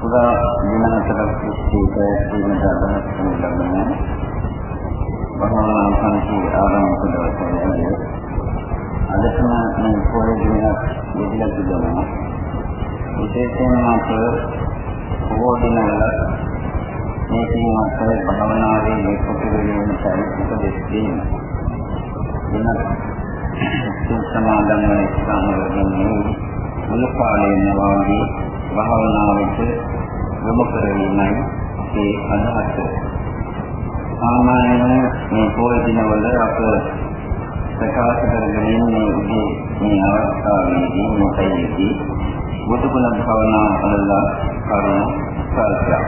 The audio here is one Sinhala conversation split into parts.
පුරා දිනහතරක් තිස්සේ පැවැත්වීමට අදහස් කරන ලබන භවනා සංකී ආරම්භ දවසේ අදටම මේ පොයේ දිනක් යෙදලා තිබෙනවා විශේෂයෙන්ම අප බොහෝ දිනවල මේ පින්වත් භවනාවේ මේ කුතුහලයෙන් සාහිත්‍ය දෙස් දීම වෙනත් සමාදන් වන ස්ථානවලදී මුළු කාලයම වාගේ භාවනාවට යොමු කරවීමයි ඒ අදහස. සාමාන්‍යයෙන් මේ පොය දිනවල අප ප්‍රකාශ කරගෙන ඉන්නේ උදේ මේ අවස්ථාවේදී මොකයිදී බුදුගුණ භාවනා වල කරුණු සාකච්ඡා.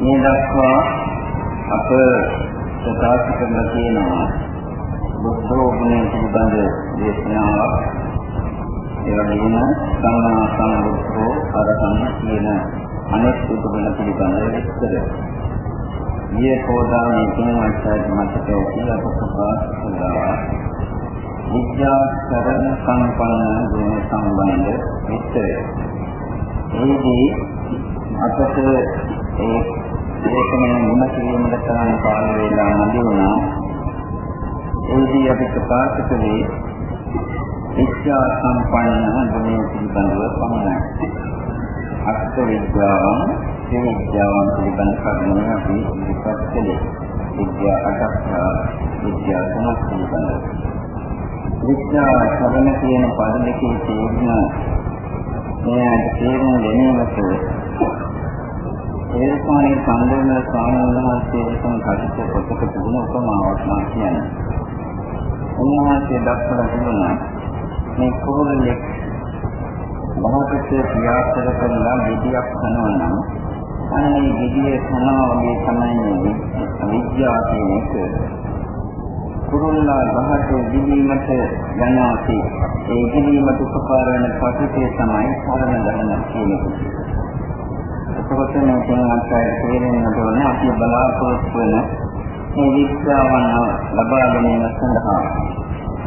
මේ දක්වා අප ප්‍රකාශ කරලා තියෙනවා බුද්ධෝගුණය පිළිබඳ දේශනාවක් ඒ වගේම සම්මා සම්බුද්ධෝ අරහං කියන අනෙක් බුදුගුණ පිළිබඳ විස්තර. මේ පොදානේ තුන්වන්සයි මතකයේ කියලා ප්‍රකාශ කළා. විද්‍යාකරණ සම්පන්න ගුණ සම්බන්ධ විස්තරය. එහිදී අපට ඒ ඒකම මුණ කිරීමකට තරම් කාල වේලා නැති වුණා. එහිදී අපි ප්‍රකාශ කළේ විද්‍යා සම්පන්න ගුණය පිළිබඳව පමණයි. අර්ථ විද්‍යාවන්, විද්‍යාවන් පිළිබඳ කරුණු අපි ඉදිරිපත් කළේ. විද්‍යා අටක් විද්‍යා තුනක් පිළිබඳව. විද්‍යා සරණ කියන පද දෙකේ තේරුම මෙයාට තේරුම් ගැනීමට ඒකෝනේ සම්බුද්ධ ස්වාමීන් වහන්සේ විසින් කටයුතු පොතක තිබුණ උපමාවක් මා කියන්නේ. උන්වහන්සේ දක්වලා තිබුණා මේ කුරුල්ලෙක් මහත්කේ ක්‍රියාකර කරලා විදියක් කරනවා නම් අන්නේ විදියේ කනවා වගේ තමයි විද්‍යාව කියන එක. කුරුල්ලා බහට විදීමට යනාති ඒ විදීමට උපකාර වෙන පටිතේ තමයි සරණ ගන්න කියන එක. එතකොට මේ කෙනාට තේරෙන්නට ඕන අපි බලාපොරොත්තු වෙන මේ විද්‍යාවන් ලබා ගැනීම සඳහා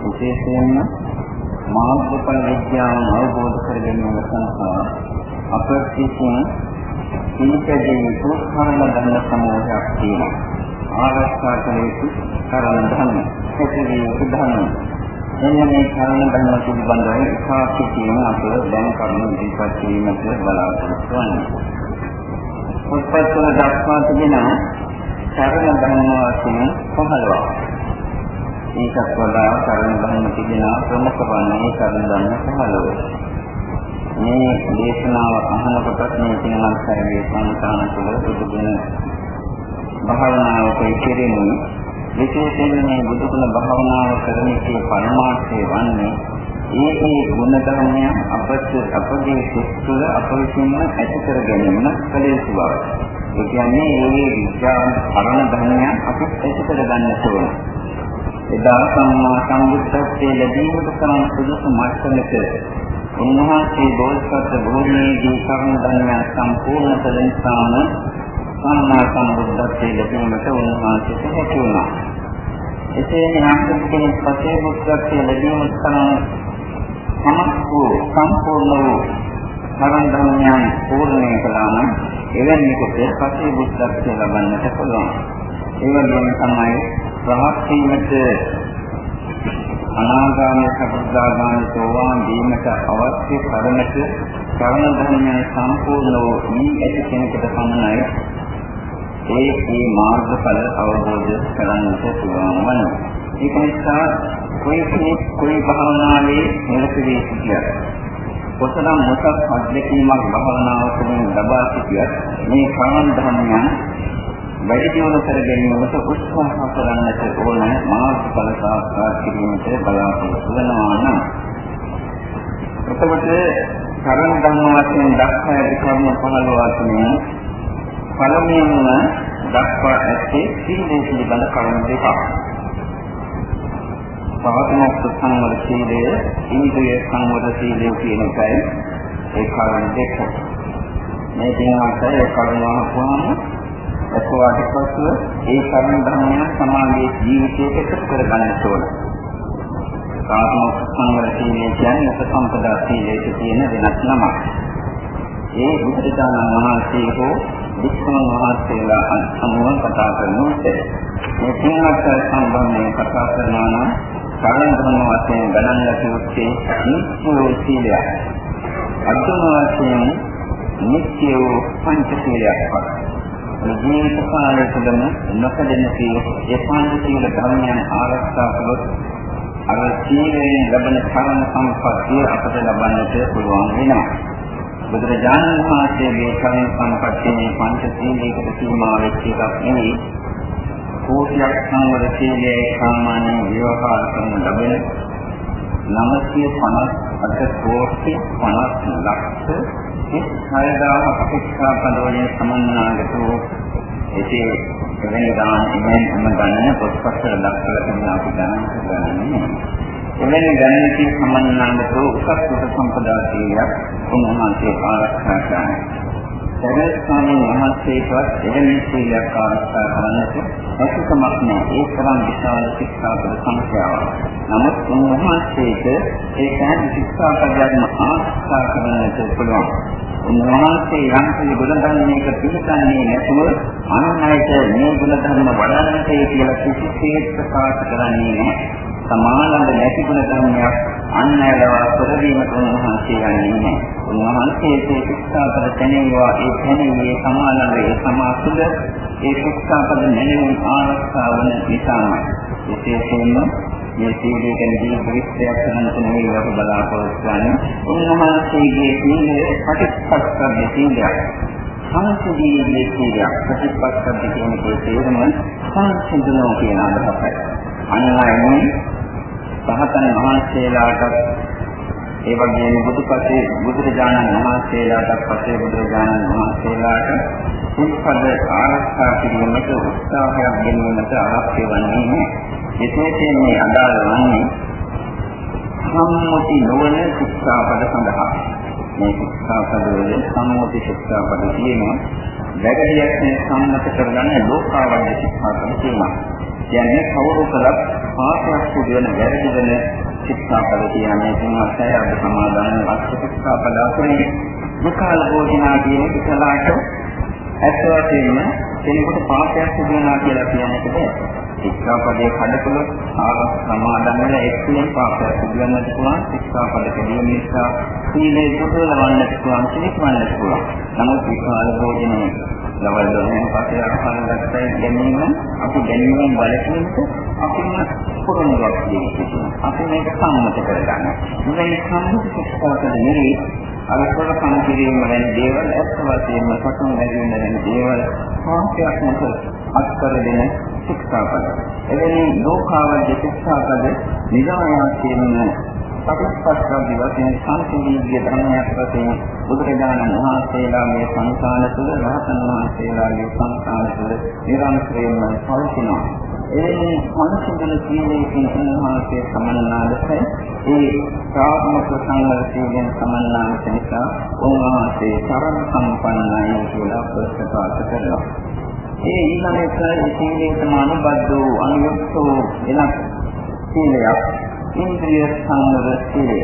විශේෂයෙන්ම මාර්ගඵල විද්‍යාව අවබෝධ කර ගැනීම සඳහා අප විසින් ඉනිකදී සෝස්තරණ ගන්න සමෝහයක් තියෙනවා. ආරක්ෂා කළ යුතු කරන ධර්ම. ඒකේ උදාහරණ. එන්න මේ කරන ධර්ම පිළිබඳව සාක්ෂිතියම අප දැන් කරුණු ඉදිරිපත් කිරීමට බලාපොරොත්තු වෙනවා. උත්පත්වල දක්වා තිබෙන සරණ ධර්ම වශයෙන් 15ක්. ඒකත් වඩා සරණ ධර්ම තිබෙන ප්‍රමුඛ වන්නේ සරණ ධර්ම 15. මේ දේශනාව අහනකොට මේ සිනමත් කරගේ සංස්කාන තුළ බුදුගුණ භාවනාවක ඉතිරෙමු. විශේෂයෙන්ම මේ බුදුගුණ භාවනාව කරන එකේ පරමාර්ථය වන්නේ ඒ ඒ ගුණ ධර්මයන් අපට අපගේ සුසුල අප විසින්ම ඇති කර ගැනීම කළ යුතු බව. ඒ කියන්නේ මේ විද්‍යාව පරණ ධර්මයන් අපි ඇති කර ගන්න ඕන. එදා සම්මා සම්බුද්ධත්වයේ ලැබීමට තරම් සුදුසු මට්ටමක උන්වහන්සේ බෝධිසත්ව භූමියේදී කර්ම ධර්මයන් සම්පූර්ණ කළ නිසාම සම්මා සම්බුද්ධත්වයේ ලැබීමට උන්වහන්සේට හැකි වුණා. එසේ නම් කෙනෙක් පසේ බුද්ධත්වයේ ලැබීමට තරම් සමත් වූ සම්පූර්ණ වූ ධර්ම ධර්මයන් පූර්ණය කළා නම් එවැනි කොට පසේ බුද්ධත්වය ලබන්නට පුළුවන්. ඒවලුම තමයි රහත් වීමට අනාගාමී සබ්දාගාමී සෝවාන් වීමට අවශ්‍ය කරණට කරණ ධර්මයේ සම්පූර්ණ වූ මේ ඇති කෙනෙකුට පමණයි ඒ මේ මාර්ගඵල අවබෝධ කරගන්නට පුළුවන් වන්නේ. ඒක නිසා කොයි කෙනෙක් කොයි භාවනාවේ නිරත වී සිටියත් කොතරම් මොකක් අධ්‍යක්ීමක් භාවනාවකින් ලබා සිටියත් මේ කාම ධර්මයන් වැඩි දියුණු කර ගැනීමට උත්සාහ කරන්නට ඕන මාර්ගඵල සාක්ෂාත් කිරීමට බලාපොරොත්තු වෙනවා නම් එතකොට කර්ම ධර්ම වශයෙන් දක්වා ඇති කර්ම 15 වශයෙන් පළමුවෙන්ම දක්වා ඇත්තේ සීලය පිළිබඳ කරුණු දෙකක්. පවතින සංවර සීලය, ඉන්ද්‍රිය සංවර සීලය කියන එකයි ඒ කරුණු දෙක. මේ දිනකට ඒ කරුණු අහපුවාම එතකොට පසුව ඒ කරුණු ධර්මයන් සමාජයේ ජීවිතයට එකතු කර ගන්න ඕන. ආත්ම සංවර සීලය කියන්නේ උපසම්පදා සීලයේ තියෙන වෙනස් නමක්. ඒ බුදුරජාණන් වහන්සේ හෝ වික්ෂුන් වහන්සේලා සමුවන් කතා කරනකොට මේ සිංහත් සම්බන්ධයෙන් කතා කරනවා නම් සරණ ධර්ම වශයෙන් ගණන් ලැබුවේ නිත්‍ය සීලය. අර්ථන වශයෙන් නිත්‍ය පංච සීලයක් වගේ. ජීවිත කාලය තුළම නොකඩෙන සීල ඒ පංච සීල ධර්මයන් ආරක්ෂා කළොත් අර සීලයෙන් ලැබෙන කර්ම සම්පත්තිය අපට ලබන්නට පුළුවන් වෙනවා. බුදුරජාණන් වහන්සේගේ කර්ම සම්පත්තියේ පංච සීලයකට සීමා වෙච්ච එකක් නෙවෙයි. කෝටියක් සංවර සීලයේ සාමාන්‍ය විවහාර කරන ලැබෙන 958 කෝටි 50 ලක්ෂ 66000 අපේක්ෂා පදවලින් සමන්නාගත වූ එසේ එවැනි දාන ඉමෙන් ගණන පොත්පත්වල දක්වලා තියෙන අපි ගණන් කරන්නේ. එවැනි ගණනකින් සමන්නාගත වූ උසස් කොට සම්පදා සීලයක් උන්වහන්සේ ආරක්ෂා කරනවා. සරල ස්වාමීන් වහන්සේටවත් එවැනි සීලයක් ආරක්ෂා කරන්නට හැකියාවක් නැහැ. ඒ තරම් විශාල ශික්ෂාපද සංඛ්‍යාවක්. නමුත් උන්වහන්සේට ඒ සෑම ශික්ෂාපදයක්ම ආරක්ෂා කරන්නට පුළුවන්. උන්වහන්සේ යම් කිසි ගුණධර්මයක පිළිපන්නේ නැතුව අනුන්යට මේ ගුණධර්ම වඩන්නට කියලා කිසිසේත් ප්‍රකාශ කරන්නේ නැහැ. සමානව නැති ගුණ ධර්මයක් අන්නයලව කරදීමට උන්වහන්සේ යන්නේ නැහැ. උන්වහන්සේ ඒ ශික්ෂාපද තැනෙනවා ඒ තැනෙන්නේ සමානව ඒ සමාසුද ඒ ශික්ෂාපද නැණෙන ආරක්ෂා වන නිසාමයි. විශේෂයෙන්ම මේ සීලය ගැන දී පරිස්සයක් කරන කෙනෙක් අප බලාපොරොත්තු වන්නේ උන්වහන්සේගේ සීලය පටිච්චසමුප්පාද සීලයක්. සංසිඳීමේ සීලයක් ප්‍රතිපත්තක් කියන කේ තේරුම සංසිඳනවා කියන අදහසයි. අනිවාර්යයෙන් රහතන් වහන්සේලාට ඒ වගේම බුදුපසේ බුදුරජාණන් වහන්සේලාට පසේ බුදුරජාණන් වහන්සේලාට සිල්පද ආරක්ෂා කිරීමට උත්සාහයක් ගැනීමට අවශ්‍ය වන්නේ විශේෂයෙන් මේ අදාළ වන්නේ සම්මුති නොවන ශික්ෂාපද සඳහා. මේ ශික්ෂාපද වල සම්මුති ශික්ෂාපද තියෙනවා වැරදියක් සම්මත කරගන්න ලෝකාවද්‍ය ශික්ෂාපද තියෙනවා කියන්නේ කවුරු කළත් පාපයක් සිදු වෙන වැරදි වෙන ශික්ෂාපද කියන්නේ තුන්වත් අය අද සමාදාන වස්තු ශික්ෂාපද අතරින් විකාල භෝජනා කියන විකලාට ඇත්ත වශයෙන්ම කෙනෙකුට පාපයක් සිදු වෙනවා කියලා කියන්නට බෑ. ශික්ෂාපදයේ කඩකලොත් ආරස් සමාදන් වෙන එක්කෙනෙක් පාපයක් සිදු වෙන්නට පුළුවන්. ශික්ෂාපද කැඩීම නිසා සීලේ දුර්වලවන්නට පුළුවන්, සිනික්වන්නට පුළුවන්. නමුත් විකාල භෝජනයේ ලවල් දොරෙන් පස්සේ අරහන් දැක්කයි ගැනීම අපි ගැනීමෙන් බලකින්ට අපිම පුරුණුවක් දෙන්නේ. අපි මේක සම්මත කරගන්න. මේ සම්මත ශික්ෂාවද නෙවෙයි අර සොරකම් කිරීම වැනි දේවල් ඇත්ත වශයෙන්ම සතුන් ලැබෙන වැනි දේවල් සාහසයක් නැත අත්කර දෙන ශික්ෂාපද. එවැනි ලෝකාවද්‍ය ශික්ෂාපද නිරායාසයෙන්ම සතිපට්ඨාන වශයෙන් සංසිඳී ධර්මයක් වශයෙන් බුදුරජාණන් වහන්සේලා මේ සංසාන තුළ රහතන් වහන්සේලාගේ සංසාන තුළ නිරන්තරයෙන්ම පවතිනවා. ඒ මනසෙන් සීලයෙන් උන්වහන්සේ සමන්නාලසයි ඒ සාත්මක සංවර සීලෙන් සමන්නාලස නිසා උන්වහන්සේ තරම් සම්පන්නයි කියලා ප්‍රකාශ කරනවා. ඒ ඊළඟට සීලයට මානබද්ධ වූ අනුයුක්ත වූ එනක් සීලයක් ඉන්ද්‍රිය සංවර සීලය.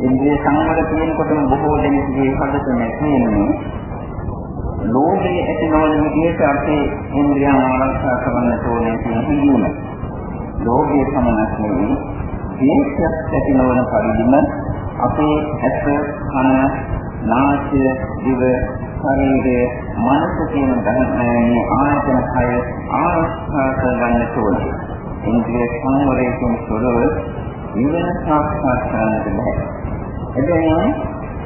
ඉන්ද්‍රිය සංවර කියනකොටම බොහෝ දෙනෙකුගේ හදත නැතිවෙන්නේ ලෝභය ඇති නොවන විදිහට අපේ ඉන්ද්‍රියන් ආරක්ෂා කරන්න ඕනේ කියන හිඳීම. ලෝභය සමනක් නෙවෙයි. දේශයක් ඇති නොවන පරිදිම අපේ ඇස, කන, නාසය, දිව, ශරීරය, මනස කියන ධර්මයන් ආයතන කය ආරක්ෂා කරගන්න ඕනේ. ඉන්ද්‍රිය සංවරයෙන් තොරව නිවන සාක්ෂාත් කරන්නට බෑ. එබැවින්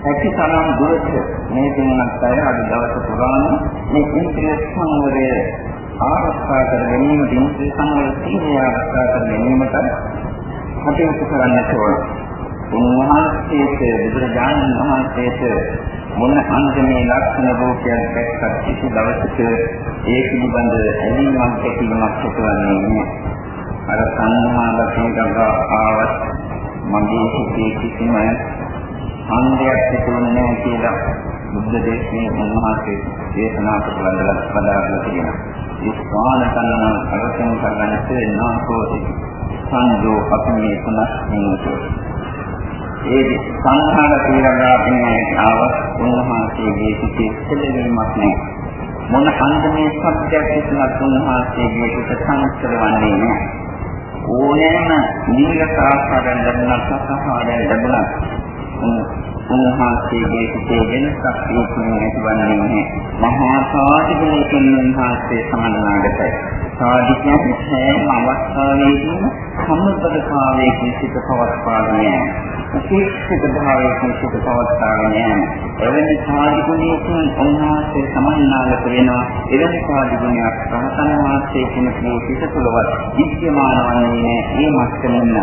ඇති තරම් දුරට මේ දිනක් අය අද දවස පුරාම මේ ඉන්ද්‍රිය සංවරය ආරක්ෂා කර ගැනීම ඉන්ද්‍රිය සංවර සීලය ආරක්ෂා කර ගැනීමට කටයුතු කරන්නට ඕන. උන්වහන්සේට බුදුරජාණන් වහන්සේට මොන අන්දමේ ලක්ෂණ රූපයක් දැක්කත් කිසි දවසක ඒ පිළිබඳ ඇලීමක් ඇතිවීමක් ඇතිවන්නේ නැහැ. අර සංහාලකේ ගඟ ආවත් මගේ හිතේ කිසිම ඡන්දයක් තිබුණේ නැහැ කියලා බුද්ධ දේශනේ උන්වහන්සේ දේශනා කරලා වදාළා තියෙනවා. ඒ ස්වාන කන්න අවසන් කරගන්නට නාකෝටි සංජෝ අපි මේ තුනක් ඉන්නකෝ ඒ සංඛාර තීරණාපිනේ ආව උන්වහන්සේගේ සිටි සැලවීමක් නැහැ මොන අන්දමේ සත්‍යයක් විසුණත් උන්වහන්සේගේ සිට සංස්කරවන්නේ නැහැ ඕනෑම නිරක ආකාරයෙන් ලැබුණත් සසහාරයෙන් ලැබුණත් උන්වහන්සේගේ සිටේ වෙනසක් ඒකෙන් ඇතිවන්නේ නැහැ. මහා සාධිකලකින් උන්වහන්සේ සමන්නාගතයි. සාධිකයන් සෑම අවස්ථාවේදීම සම්බුද්ධතාවයේ සිට පවත්වාගෙන යනවා. විශේෂිත භාවයකින් සිට පවත්වාගෙන යනවා. එවැනි සාධිකුණයකින් උන්වහන්සේ සමන්නාගත වෙනවා. එවැනි සාධිකුණයක් රහතන් වහන්සේ කෙනෙකුගේ සිට තුළවත් විද්‍යමාන වන්නේ නැහැ. ඒ මස්තනින්න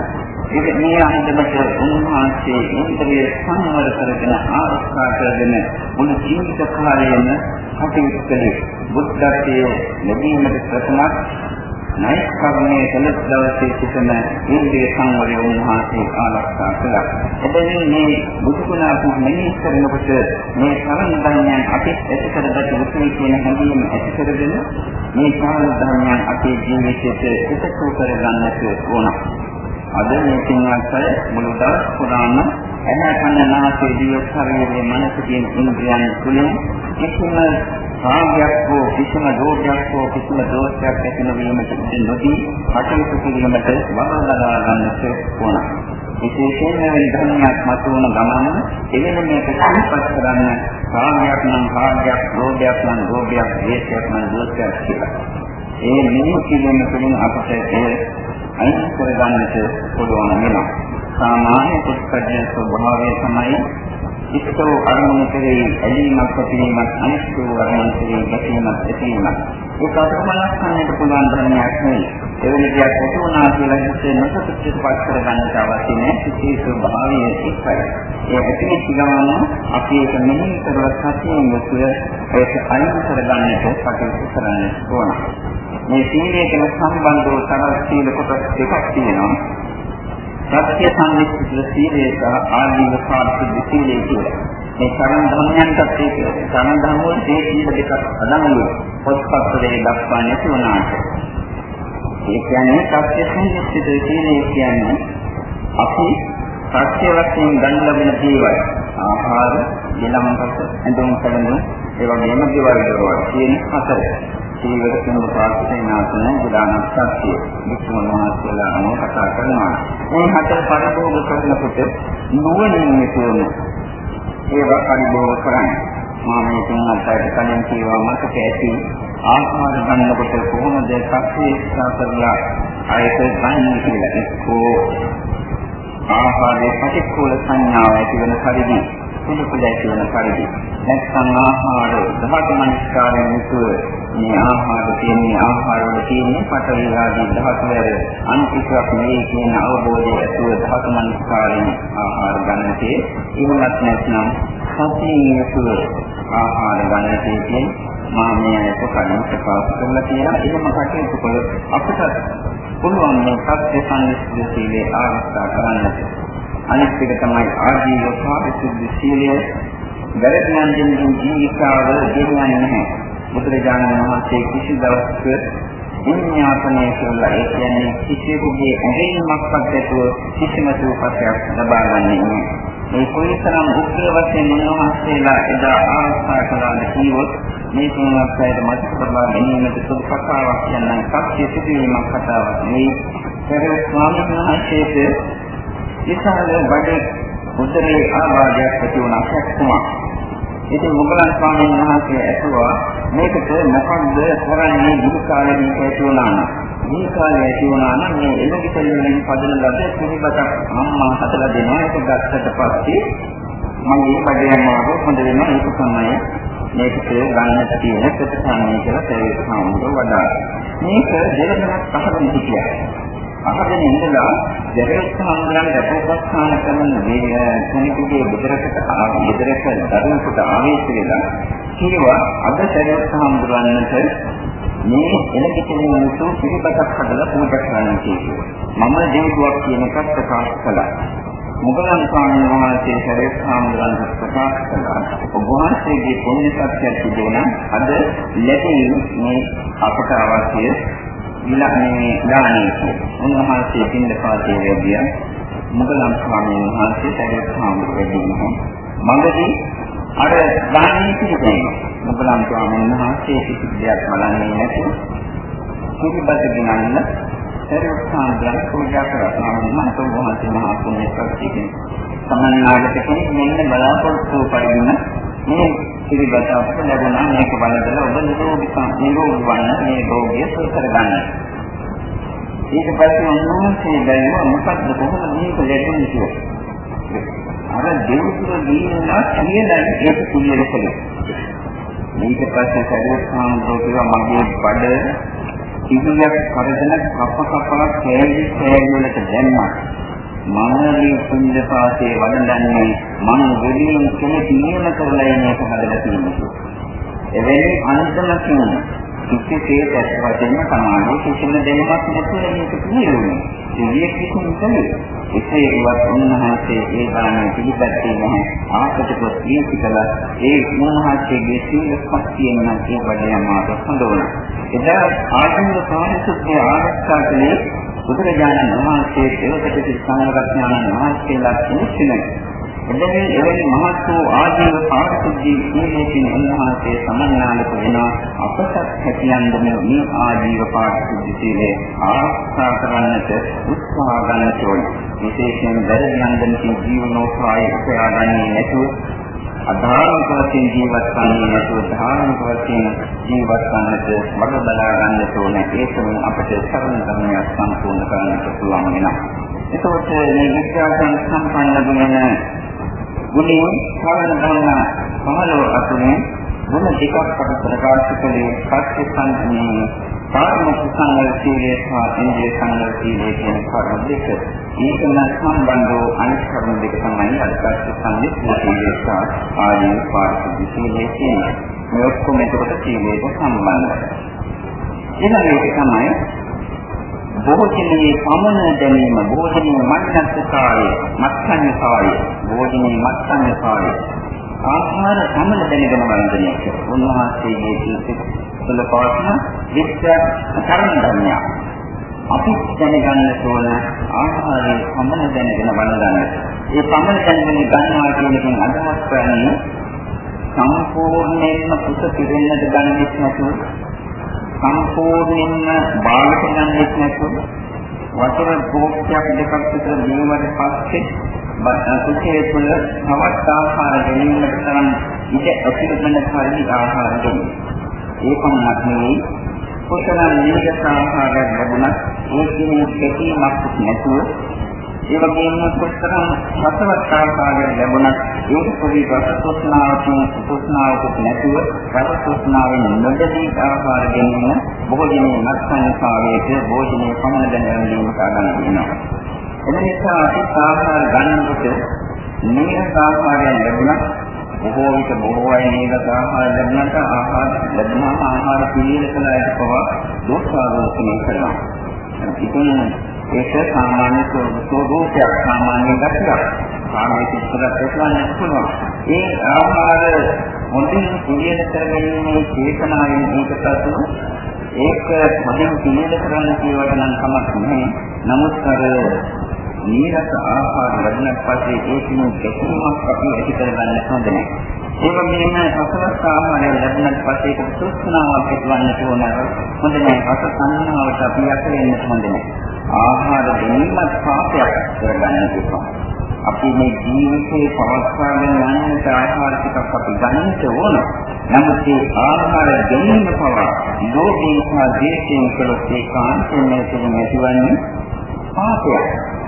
ඒක මේ අන්දමට උන්වහන්සේ ඉන්ද්‍රිය සංවර කරගෙන ආරක්ෂා කරගෙන මුළු ජීවිත කාලයම කටයුතු කළේ බුද්ධත්වයේ ලැබීමට ප්‍රථමක් නෛෂ්කර්මයේ කළත් දවසේ සිටම ඉන්ද්‍රිය සංවරය උන්වහන්සේ ආරක්ෂා කළා. එබැවින් මේ බුදුගුණ අපි මෙනෙහි කරනකොට මේ සරණ ධර්මයන් අපි ඇති කරගත යුතුයි කියන හැඟීම ඇති කරගෙන මේ සරණ ධර්මයන් අපේ ජීවිතයට එකතු කරගන්නට ඕන. අද මේ පින්වත් අය මුළු දවස් පුරාම ඇහැ කන නාසය දිව ශරීරයේ මනස කියන ඉන්ද්‍රියන් තුලින් කිසිම රාගයක් හෝ කිසිම දෝෂයක් හෝ කිසිම දෝෂයක් ඇති නොවීමට නොදී කටයුතු කිරීමට බබලලා ගන්නට ඕන. විශේෂයෙන්ම මේ ධර්මයක් මතුවන ගමන එවෙන මේක සිහිපත් කරන්න රාගයක් නම් රාගයක්, දෝෂයක් නම් දෝෂයක්, ද්වේෂයක් නම් ද්වේෂයක් කියලා. ඒ මෙහි කිරීම තුළින් අපට ඒ අයින් කරගන්නට පුළුවන් වෙනවා. සාමාන්‍ය පුස්තකයේ ස්වභාවය තමයි ඉස්තෝ අරමුණු කෙරෙහි ඇලීමක් ඇතිවීමක් අනිත්‍යෝ අරමුණු කෙරෙහි ගැටීමක් ඇතිවීමක්. ඒක අපමණක් ගන්නට පුළුවන් ධර්මයක් නෙවෙයි. එවැනි දෙයක් ඇති වුණා කියලා හිතේ නොසතුටුපත් කරගන්නට අවශ්‍ය නැහැ. සිතේ ස්වභාවය එකයි. ඒ ඇතිවෙච්ච ගමන අපි ඒක මෙහෙම කරලා සතියෙන් යුතුව ඒක අයින් කරගන්නට කටයුතු කරන්න ඕන. මේ සීලයට සම්බන්ධව තරල් සීල කොටස් දෙකක් තියෙනවා. සත්‍ය සංවිස්සිත සීලය සහ ආජීව පාරිශුද්ධ සීලය කියලා. මේ සරණ ධර්මයන්ටත් ඒක සරණ ධර්ම වල මේ සීල දෙකක් අදංගු පොත්පත්වල දක්වා නැති වුණාට. ඒ කියන්නේ සත්‍ය සංවිස්සිත සීලය කියන්නේ අපි සත්‍ය වශයෙන් ගන්න ලබන දේවල් ආහාර, ඊළඟට ඇඳුම් කලඳුම් ඒ වගේම දේවල් වල තියෙන හතර. සීවර කියන පාස්සේ නාසන ගුණාන සත්‍ය වික්ෂම මහත්වලා අනුව කතා කරනවා. මේ හතර පරිභෝග කරනකොට නුවණින් මෙතන ඒවා පරිභෝග කරන්නේ. මම මේ තුන්වත් අයට කලින් කියවා මතක ඇති ආත්මාව ගන්නකොට කොහොමද සත්‍ය ඉස්සා කරලා ආයත ගන්න කියලා එක්කෝ ආහාරයේ ප්‍රතිකූල සංඥාව ඇති වෙන පරිදි පිළිකුල ඇති වෙන පරිදි. නැත්නම් ආහාර ධාතු මනස්කාරයෙන් යුතුව මේ ආහාර තියෙන්නේ ආහාර වල තියෙන්නේ පඨවි ආදී ධාතු වල අන්තිකක් නෙවෙයි කියන අවබෝධය ඇතුව ධාතු මනස්කාරයෙන් ආහාර ගන්නතේ ඉවමත් නැත්නම් සතියෙන් යුතුව ආහාර ගන්නතේ කියන්නේ මා මේ අයට කලින් ප්‍රකාශ කරලා තියෙනවා. එහෙම කටයුතු කළොත් අපට පුළුවන් මේ සත්‍ය සංනිස්සිත සීලේ ආරක්ෂා කරන්නට අනිත් එක තමයි ආජීව පාරිශුද්ධ සීලය. වැරදි මන්දින් ජීවිතාව දෙන්නේ නැහැ. බුදුරජාණන් වහන්සේ කිසි දවසක විඤ්ඤාපනය කළා ඒ කියන්නේ කිසියෙකුගේ ඇඟීමක්වත් ඇතුව කිසිම සූපසයක් ලබා ගන්නේ නැහැ. මේ කොයිතරම් උත්තර වශයෙන් උන්වහන්සේලා එදා ආස්ථා කළාද කිව්වොත් මේ තුන්වත් අයට මතක කරලා ගැනීමට සුදු කතාවක් කියන්නම් සත්‍ය සිදුවීමක් කතාවක් මේ පෙර ස්වාමීන් වහන්සේට විශාල බඩ උදරේ ආබාධයක් ඇති වුණා සැක්කුමක්. ඉතින් මොගලන් ස්වාමීන් වහන්සේ ඇසුවා මේකට මොකක්ද කරන්නේ දුක කාලෙදී ඇති වුණා නම්? මේ කාලේ ඇති වුණා නම් මේ එළකිතල වලින් පදන ලද කුණිබතක් අම්මා හදලා දෙනවා. ඒක ගත්තට පස්සේ මගේ බඩේම ආවොත් හොඳ වෙනවා. ඒක තමයි මේක ගන්නට තියෙන ප්‍රතිසංගය කියලා සේවක සාමුද්‍ර වඩා මේක දෙලකට අහගෙන හිටියා. අහගෙන ඉඳලා දෙවියන් සම්බන්ධයෙන් දපෝපස්ථාන කරන මේ කෙනෙකුගේ බුදරකට බුදරක දරුවෙකුට ආවේශ වෙලා කියවා අද සේවක සම්බන්ධවන්නට මේ එළකිතේ මිනිස්සු පිළිපතක් හදලා පූජා කරන්න කියනවා. මම දේවුවක් කියන එකත් ප්‍රකාශ කළා. මොගලන් ස්වාමීන් වහන්සේ ශරීර සාමුද්‍රයන් ප්‍රකාශ කළා. ඔබ වහන්සේගේ පුණ්‍ය සත්‍යයක් තිබුණා අද ලැබෙන මේ අපට අවශ්‍ය විලන්නේ දානේ උන්වහන්සේ පින්ද පාතේ වැඩියා මුගලන් ස්වාමීන් වහන්සේ සැරියත් හාමුදුරුවෝ මඟදී අර දානේ පිළිගන්නේ මුගලන් ස්වාමීන් වහන්සේ කිසි දෙයක් බලන්නේ නැතුව කිරිබත ගිනන්න සැරියත් හාමුදුරුවෝ පූජා කරා. ස්වාමීන් වහන්සේ වහන්සේ මහා පුණ්‍ය ශක්තියකින් සමන්නාගත කෙනෙක් මෙන්න බලාපොරොත්තු පරිදිම මේ පිළිබඳව අපට ලැබුණා මේක බලදලා ඔබ නිරෝගී නිරෝගී වන්න මේ රෝගය සුව කරගන්න. ඊට පස්සේ උන්වහන්සේ බැලුවා මොකද්ද කොහොමද මේක ලැබෙන්නේ කියලා. අර දෙවිතුරු දීනා කියලා ඒක පිළියෙල කළා. ඊට පස්සේ සරියස්ථාන දෝතිවා මගේ බඩ ඉදිරියක් කරදෙන කප කපා කෑලි කෑලි වලට දැම්මා. මනෝලී පුඤ්ජපාතේ වඩන්නේ මන දෙවියන් කෙනෙක් නියම කරලා මේක හදලා තියෙනවා. එවැනි අන්තමකින් කිසිසේත් ඇත්ත වශයෙන්ම සමාජයේ කිසිම දෙයක් නැතුව මේක පිළිගන්නේ. දෙවිය කිසිම කෙනෙක්. එසේ වත් උන්වහන්සේ ඒ බාණය පිළිපැත්තේ නැහැ. ආපතට ප්‍රතික්‍රියා ඒ උන්වහන්සේගේ සීල ශක්තියෙන් නම් ඒ වඩේ මාත හඳුනන. එදා ආධුනික සාහිත්‍ය ආරක්ෂා කළේ බුදුරජාණන් වහන්සේ දෙවකට සංඝරත්නයන් වහන්සේලා කිසිම එබැවින් එවැනි මහත් වූ ආජීව පාරිශුද්ධී සීලයෙන් උන්වහන්සේ සමන්නාලක වෙන අපසත් හැකියන්ද මේ ආජීව පාරිශුද්ධී සීලේ ආරක්ෂා කරන්නට උත්සාහ ගන්නට ඕන. විශේෂයෙන් දරණන්දන්ගේ ජීවනෝපාය උපයාගන්නේ නැතුව අධාර්මික වශයෙන් ජීවත් වන්නේ නැතුව ධාර්මික වශයෙන් ජීවත් වන්නට මඟ බලා ගන්නට ඕනේ ඒකම අපිට සරණ ධර්මයක් සම්පූර්ණ කරන්නට පුළුවන් වෙනවා. එතකොට මේ විද්‍යාවෙන් සම්පන්න වෙන ගුණයෙන් සාරණ ගන්න පහළව අතුනේ ගුණ දෙකක් අපට ප්‍රකාශ කළේ පස්සේ සංඥේ කාර්මික සංවර්ධීය සහ ඉන්ද්‍රිය සංවර්ධීය කියන කරුණු දෙක. මේක නම් සම්බන්ධව අනිත් කරුණු දෙක තමයි අත්‍යස්ත සංවිධානයේ සහ ආදී පාරිශුද්ධ සීලයේ කියන්නේ. මේ ඔක්කොම එතකොට සීලයට සම්බන්ධයි. ඊළඟ එක තමයි භෝජනයේ පමණ දැනීම භෝජනයේ මත්සන්කාරය මත්සන්කාරය භෝජනයේ මත්සන්කාරය ආහාර පමණ දැනගෙන වන්දනය උන්වහන්සේගේ ජීවිත තුළ පවතින විශ්ව කර්ම ධර්මයක්. අපි දැනගන්න ඕන ආහාරයේ පමණ දැනගෙන වන්දනය. ඒ පමණ දැනගෙන ගන්නවා කියන එකෙන් අදහස් කරන්නේ සම්පූර්ණයෙන්ම කුස පිරෙන්නට ගන්නෙත් නැතුව සම්පූර්ණයෙන්ම බාලක ගන්නෙත් නැතුව වතුර භෝක්ෂයක් දෙකක් විතර දීමට පස්සේ කුසේ තුළ තවත් ආහාර ගැනීමට තරම් ඉඩ ඇතිවෙන පරිදි ආහාර දෙන්න. ඒ පමණක් නෙවෙයි කුසල නිරස ආහාරයක් ලැබුණත් ඒ කිනේ දෙකීමක් නැතුව ඒ වගේම කොතරම් රසවත් ආකාරයෙන් ලැබුණත් ඒක පොඩි රස තෘෂ්ණාවකින් තෘෂ්ණාවකට නැතුව රස තෘෂ්ණාවෙන් නොදැනී ආහාර ගැනීම භෝජනයේ නැත්සන්කාරයේ භෝජනයේ පමණ දැනගැනීම කාරණා වෙනවා. එම නිසා අපි ආහාර ගන්නකොට නීරස ආහාරයෙන් ලැබුණත් බොහෝ විට බොහෝ අය නීරස ආහාර ලැබුණාට ආහාර ලැබුණාම ආහාර පිළියෙල කළ අයට පවා දෝෂාරෝපණය කරනවා. ඉතින් ඒක සාමාන්‍ය ස්වරූපයක් සාමාන්‍ය ගැටයක්. සාමාන්‍ය චිත්තයක් එක්වන්න පුළුවන්. ඒ ආහාර මොඳින් පිළියෙල කරගැනීමේ චේතනාවෙන් ඒකටතු ඒක මොඳින් පිළියෙල කරන්න කියවට නම් කමක් නැහැ. නමුත් අර නීරස ආහාර ලැබුණත් පස්සේ ඒකිනු දෙකීමක් අපි ඇති කරගන්න හොඳ නැහැ. ඒ වගේම රසවත් ආහාරය ලැබුණත් පස්සේ ඒක සුස්නාවක් ඇතිවන්නට ඕන. හොඳ නැහැ. රස සංහාවට අපි යට වෙන්න හොඳ නැහැ. ආහාර ගැනීමත් පාපයක් කරගන්න පුළුවන්. අපි මේ ජීවිතේ පවත්වාගෙන යන්නට ආහාර ටිකක් අපි ගන්නට ඕන. නමුත් ඒ ආහාර ගැනීම පවා ලෝභයෙන් සහ ද්වේෂයෙන් කළොත් ඒ කාන්තෙන් තුළින් ඇතිවන්නේ පාපයක්.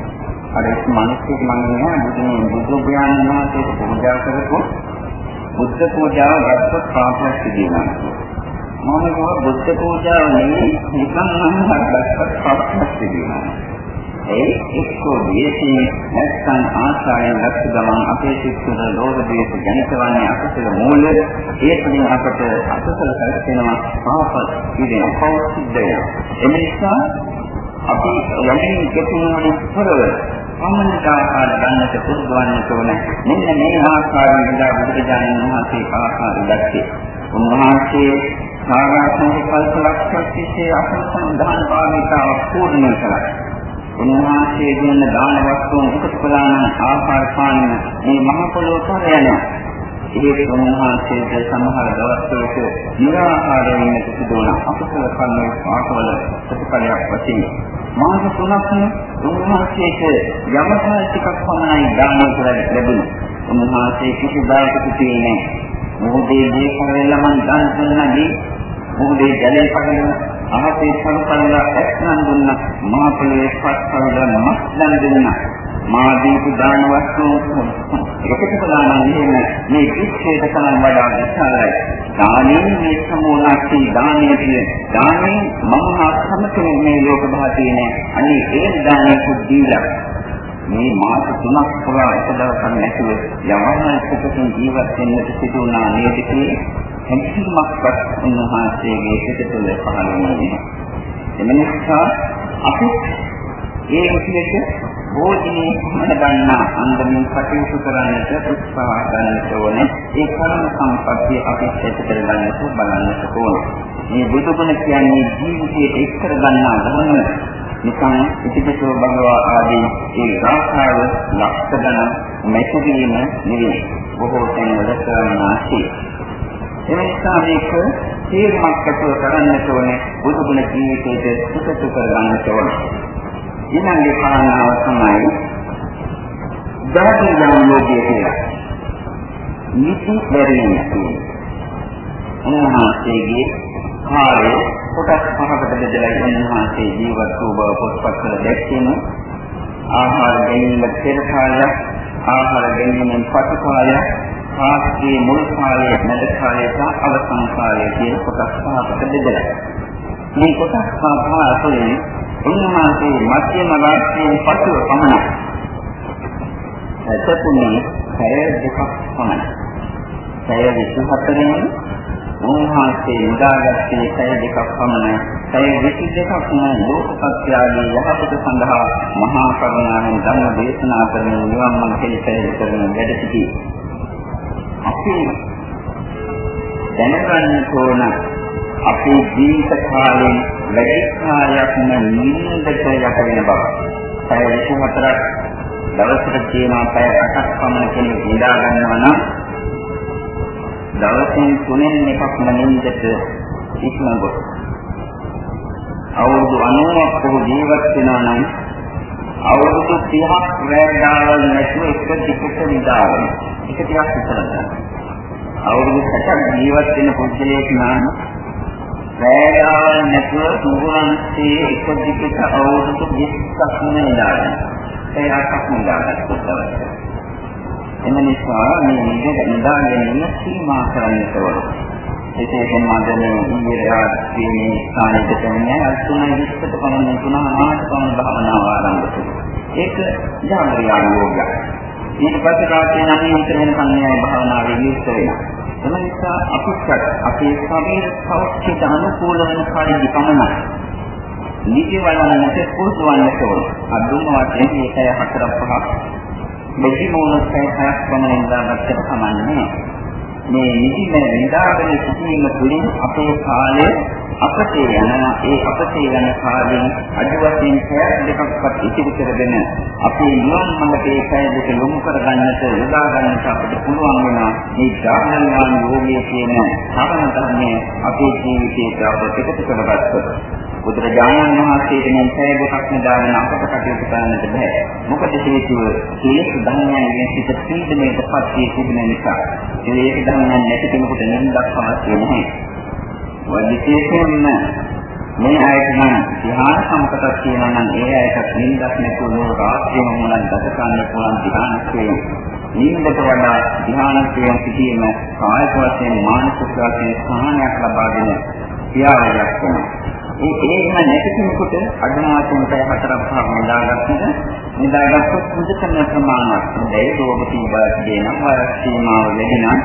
අර එක් මිනිස්සුක් මම නෑ බුදුන් බුදු ඥාන මහත්මයට පූජා කරපො බුද්ධ පූජාව ගත්තොත් පාපයක් සිදු වෙනවා. මම කව බුද්ධ පූජාව නෙවෙයි නිකන් නම් හදස්සක් පාපයක් සිදුවනවා. ඒ එක්කෝ දේශේ නැත්නම් ආශාවෙන් ලක්ෂ ගමන් අපේ සිත්වල ලෝභ දේශ ජනිතවන්නේ අකුසල මූල ඒ තුලින් අපට අකුසල කරගෙනවා පාපත් ඉදෙන පෞසිද්ධය. එනිසා අපි යමින් කෙතුනෝනි පොරව පමණට ආකාර ගන්නට පුරුදු වන්නට ඕන. මෙන්න මේ ආකාරයෙන් ඉඳලා බුදුරජාණන් වහන්සේ ආකාර දැක්කේ. උන්වහන්සේ සාගාසනික කල්ප ලක්ෂයක් තිස්සේ අසංසන් දාන පාරමිතාව පූර්ණ කළා. උන්වහන්සේ දෙන දාන වස්තුන් එකතු කළා නම් ආහාර පාන මේ මහ පොළොව තර යනවා. ඒ උන්වහන්සේට සමහර දවස්වලට නිරාහාර වෙන්නට සිදු වුණා. අකුසල කර්ම පාඨවල ප්‍රතිඵලයක් වශයෙන් මාස තුනක්ම උන්වහන්සේට යමහා ටිකක් පමණයි දාන කරලා ලැබුණා. උන්වහන්සේ කිසි දායක සිටියේ නැහැ. මොහොතේ මේ කරෙල්ල මන් දන් දුන්නාදී මොහොතේ ජලය පහළ අහසේ සංකල්ප ඇස්නම් දුන්නා මහ පොළවේ ස්පර්ශ කරලා මස් දන් දුන්නා මා දීපු දාන වස්තු එකතු කළා නම් එහෙම මේ කිච්චේට තරම් වඩා විශාලයි. දානෙන් මේ සමෝනාක්ෂි දානයේ තියෙන දානෙන් මහා සමතුලිත මේ ලෝක භාතියේ අනේ ඒ දානෙ දීලා මේ මාස තුනක් පුරා එක දවසක් නැතුව යවහන සුඛයෙන් ජීවත් වෙන්නට සිදු වුණා නේද කියලා හැකියාවක්වත් උන්වහන්සේගේ සිත තුළ පහළ වුණේ. එම නිසා අපි ඒ විදිහට බෝධිනේ මනගන්නා අන්දමින් කටයුතු කරන්නට උත්සාහ ගන්නට ඕනේ. ඒ කර්ම සම්පත්තිය අපි ඇති කරගන්නට බලන්නට ඕනේ. මේ බුදුගුණ කියන්නේ ජීවිතයේ එක් කරගන්නා ධර්ම. නිකන් ඉතිපිසෝ භගවා ආදී ඒ ගාථාව ලක්ෂ ගණන් මෙතුවීම නෙවෙයි. බොහෝ තැන්වල කරන්නාසි. එනිසා මේක තීරමක් ඇතුව කරන්නට ඕනේ. බුදුගුණ ජීවිතයේ සුසුතු කරගන්නට ඕනේ. ඊළඟේ කාරණාව තමයි ධාතු ඥානෝගය කියලා නිති දැරීම උන්වහන්සේගේ කාලය කොටස් පහකට බෙදලා උන්වහන්සේ ජීවත් වූ බව පොත්පත්වල දැක්කේම ආහාර ගැනීම පෙර කාලය ආහාර ගැනීමෙන් පසු කාලය ආස්තියේ මුල් කාලය මැද කාලය සහ අවසන් කාලය කියන කොටස් පහකට බෙදලා. මේ කොටස් පහ අතරින් උන්වහන්සේ මධ්‍යම වාක්‍යයෙන් පසුව පමණයි සතුනේ පැය දෙකක් පමණයි පැය 24 වෙනි උන්වහන්සේ නිදාගත්තේ පැය දෙකක් පමණයි. පැය 22ක් නම් ලෝකපත්‍යාගේ යහපත සඳහා මහා කරුණාවෙන් ධර්ම දේශනා කරන නිවන් මඟ කෙලෙස කරන වැඩ සිටි. අපි දැනගන්න ඕන අපේ ජීවිත කාලේ වැඩි කාලයක්ම නිින්දට යට වෙන බව. පැය 24ක් දවසට තියෙනවා පැය 8ක් පමණ කෙනෙක් නිදා ගන්නවා නම් දවසින් තුනෙන් එකක් නින්දට ඉක්ම ගොස්. අවුරුදු 90ක් කොහොම ජීවත් වෙනවා නම් අවුරුදු 30ක් වැරදාවල් නැතුව එක දිගට නිදාගන්න. එක ටිකක් හිතලා අවුරුදු 60ක් ජීවත් වෙන පුද්ගලයෙක් නම් වැරදාවල් නැතුව මුගුරන්සේ එක දිගට අවුරුදු 20ක් නිදාගන්න. ඒ අටක් නිදාගන්න පුළුවන්. එම නිසා මේ නිදට නිදා ගැනීම සීමා කරන්නට ඕන. විශේෂයෙන්ම අද මේ ඊයේ රාත්‍රියේ මේ ස්ථානයට පැමිණ අතුණයි විස්තර පමණ තුනම ආට පමණ භාවනාව ආරම්භ කළා. ඒක ජාමරියාන යෝගය. ඊට පස්සේ රාත්‍රියේ නම් විතර වෙන කන්නේ භාවනාවේ විස්තර වෙනවා. එම නිසා අපිට අපේ ශරීර සෞඛ්‍යයට අනුකූල වෙන කාර්යදි පමණයි. නිදි වලන්නට පුරුදු වන්නට ඕන. අදුම වශයෙන් ඒකය හතර පහක් මෙහි මොනසයි හයක් පමණ ඉඳාගත්තට කමන්නේ මේ නිදිම නිදාගෙන සිටීම තුළින් අපේ කාලය අපට යන ඒ අපට යන කාලෙන් අඩු වශයෙන් පැය දෙකක්වත් ඉතිරි කරගෙන අපේ නිවන් මඟට ඒ පැය දෙක යොමු කරගන්නට යොදා ගන්නට අපිට පුළුවන් වෙනවා මේ ධර්මඥාන යෝගයේ කියන සාධන ධර්මයේ අපේ ජීවිතයට අපට එකතු කරගත්තොත් බුදුරජාණන් වහන්සේට මේ පැය දෙකක් නිදාගෙන අපට කටයුතු කරන්නට බෑ. මොකද හේතුව හේත ධර්මයන්ගෙන් සිත පීඩණයටපත් වී තිබෙන නිසා. ඒ හේත ධර්මයන් නැති කෙනෙකුට නින්දක් අවශ්‍ය නැහැ. විශේෂයෙන්ම මේ ආයත නම් ධ්‍යාන සම්පතක් කියනවා නම් ඒ ආයතත් නින්දක් නැතුව නෝ රාත්‍රියම මුලන් ගත කරන්න පුළුවන් ධ්‍යාන ක්‍රියාව. නින්දට වඩා ධ්‍යාන ක්‍රියාව සිටීම කායික වශයෙන් මානසික වශයෙන් සහනයක් ලබා දෙන ක්‍රියාවලියක් වෙනවා. ඒ එහෙම නැති කෙනෙකුට අඩුමාතුන් පැය හතරක් පහක් නිදාගත්තට නිදාගත්තොත් මුදකම ප්‍රමාණවත් දෙයි රෝග පීඩා දෙන වරක් සීමාව වැඩි නම්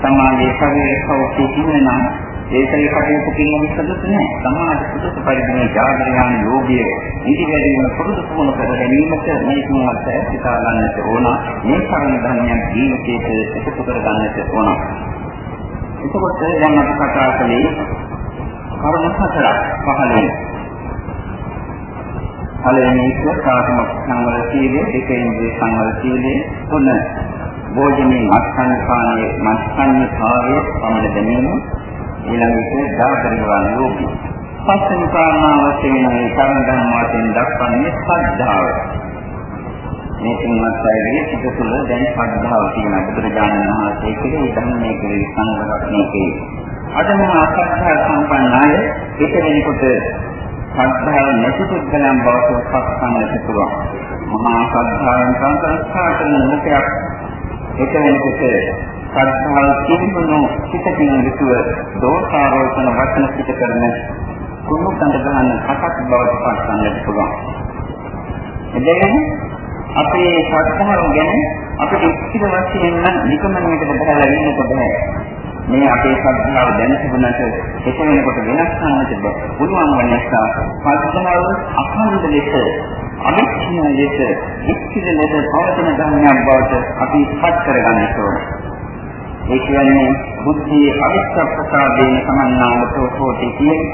සමාජයේ ශරීර සෞඛ්‍ය තිබෙනවා ඒකේ කටයුතු කිරීම සුදුසු නැහැ. සමාජ සුදුසු පරිදිම ජාගරණ යෝගිය ඉදිරියෙන් පුරුදු පුහුණු කර ගැනීමට මේ තුනත් සිතා ගන්නට ඕන. මේ කර්ම ධර්මයන් ජීවිතයට එකතු කර ගන්නට ඕන. එතකොට දැන් අපි කතා කළේ කර්ම හතරක් පහළ වෙනවා. පළවෙනි එක කාර්ම සංවර සීලය, දෙකෙන්ගේ සංවර සීලය, තුන භෝජනේ මත්සන්පානයේ මත්සන්පානයේ පමණ දැනීම, ඊළඟට දාපරිවාන යෝගී. පස්වෙනි කාරණාව වශයෙන් මේ කර්ම ධර්ම වශයෙන් දක්වන්නේ ශ්‍රද්ධාව. මේ තුන්වත් අයගේ සිත තුළ දැන් ශ්‍රද්ධාව තියෙන බුදුරජාණන් වහන්සේ කෙරෙහි ධර්මයේ කෙරෙහි සංගරත්නයේ කෙරෙහි. අද මේ අසත්‍ය සම්පන්නය එක වෙනකොට ශ්‍රද්ධාව නැති පුද්ගලයන් බවට පත් කරන්නට පුළුවන්. මහා ශ්‍රද්ධාවෙන් සංස්කාර කරන මුඛයක් එක වෙනකොට ශ්‍රද්ධාව කිසිමනෝ පිටකින් යුතුව දෝෂාරෝපණ වචන පිට කරන කුණු කඳ ගන්න හතක් බවට පත් කරන්නට පුළුවන්. එදෙන්න අපේ ශ්‍රද්ධාව ගැන අපිට ඉස්තිර වශයෙන් නම් නිකමනයකට බහලා ඉන්නකොට බෑ. මේ අපේ ශ්‍රද්ධාව දැන තිබුණාට එක වෙනකොට වෙනස් කරන්නට පුළුවන් වන නිසා ශ්‍රද්ධාව අඛණ්ඩ ලෙස අනිත්‍ය ලෙස ඉස්තිර ලෙස පවතින ධර්මයක් බවට අපි පත් කරගන්න ඕනේ. ඒ කියන්නේ බුද්ධියේ අවිස්සප්පසාදේන සමන්නාලතෝ හෝති කියන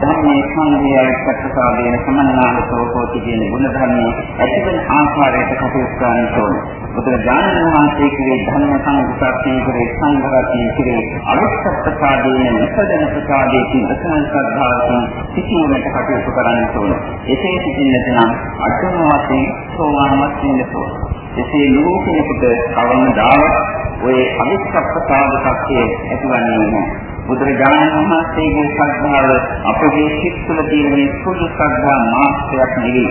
ධර්මයේ සංගය අවිස්සප්පසාදේන සමන්නාලතෝ හෝති කියන ගුණ ධර්මයේ ඇතිවන ආකාරයට කටයුතු කරන්න ඕනේ. බුදුරජාණන් වහන්සේ කියේ ධර්ම සංගතත්වයේ කරේ සංඝරත්නයේ කියේ අවිස්සප්පසාදේන නිසදන ප්‍රසාදයේ දසන ශ්‍රද්ධාවෙන් සිටීමට කටයුතු කරන්න ඕනේ. එසේ සිටින්නට නම් අටම වශයෙන් සෝවාන් වශයෙන් ඕනේ. එසේ ලෝකෙකට කවමදාවත් ඔය අවිස්සප්පසාද සත්‍යය ඇතිවන්නේ නැහැ. බුදුරජාණන් වහන්සේගේ ශ්‍රද්ධාව අපගේ සිත් තුළ තියෙන මේ සුදු ශ්‍රද්ධා මාත්‍රයක් නෙවෙයි.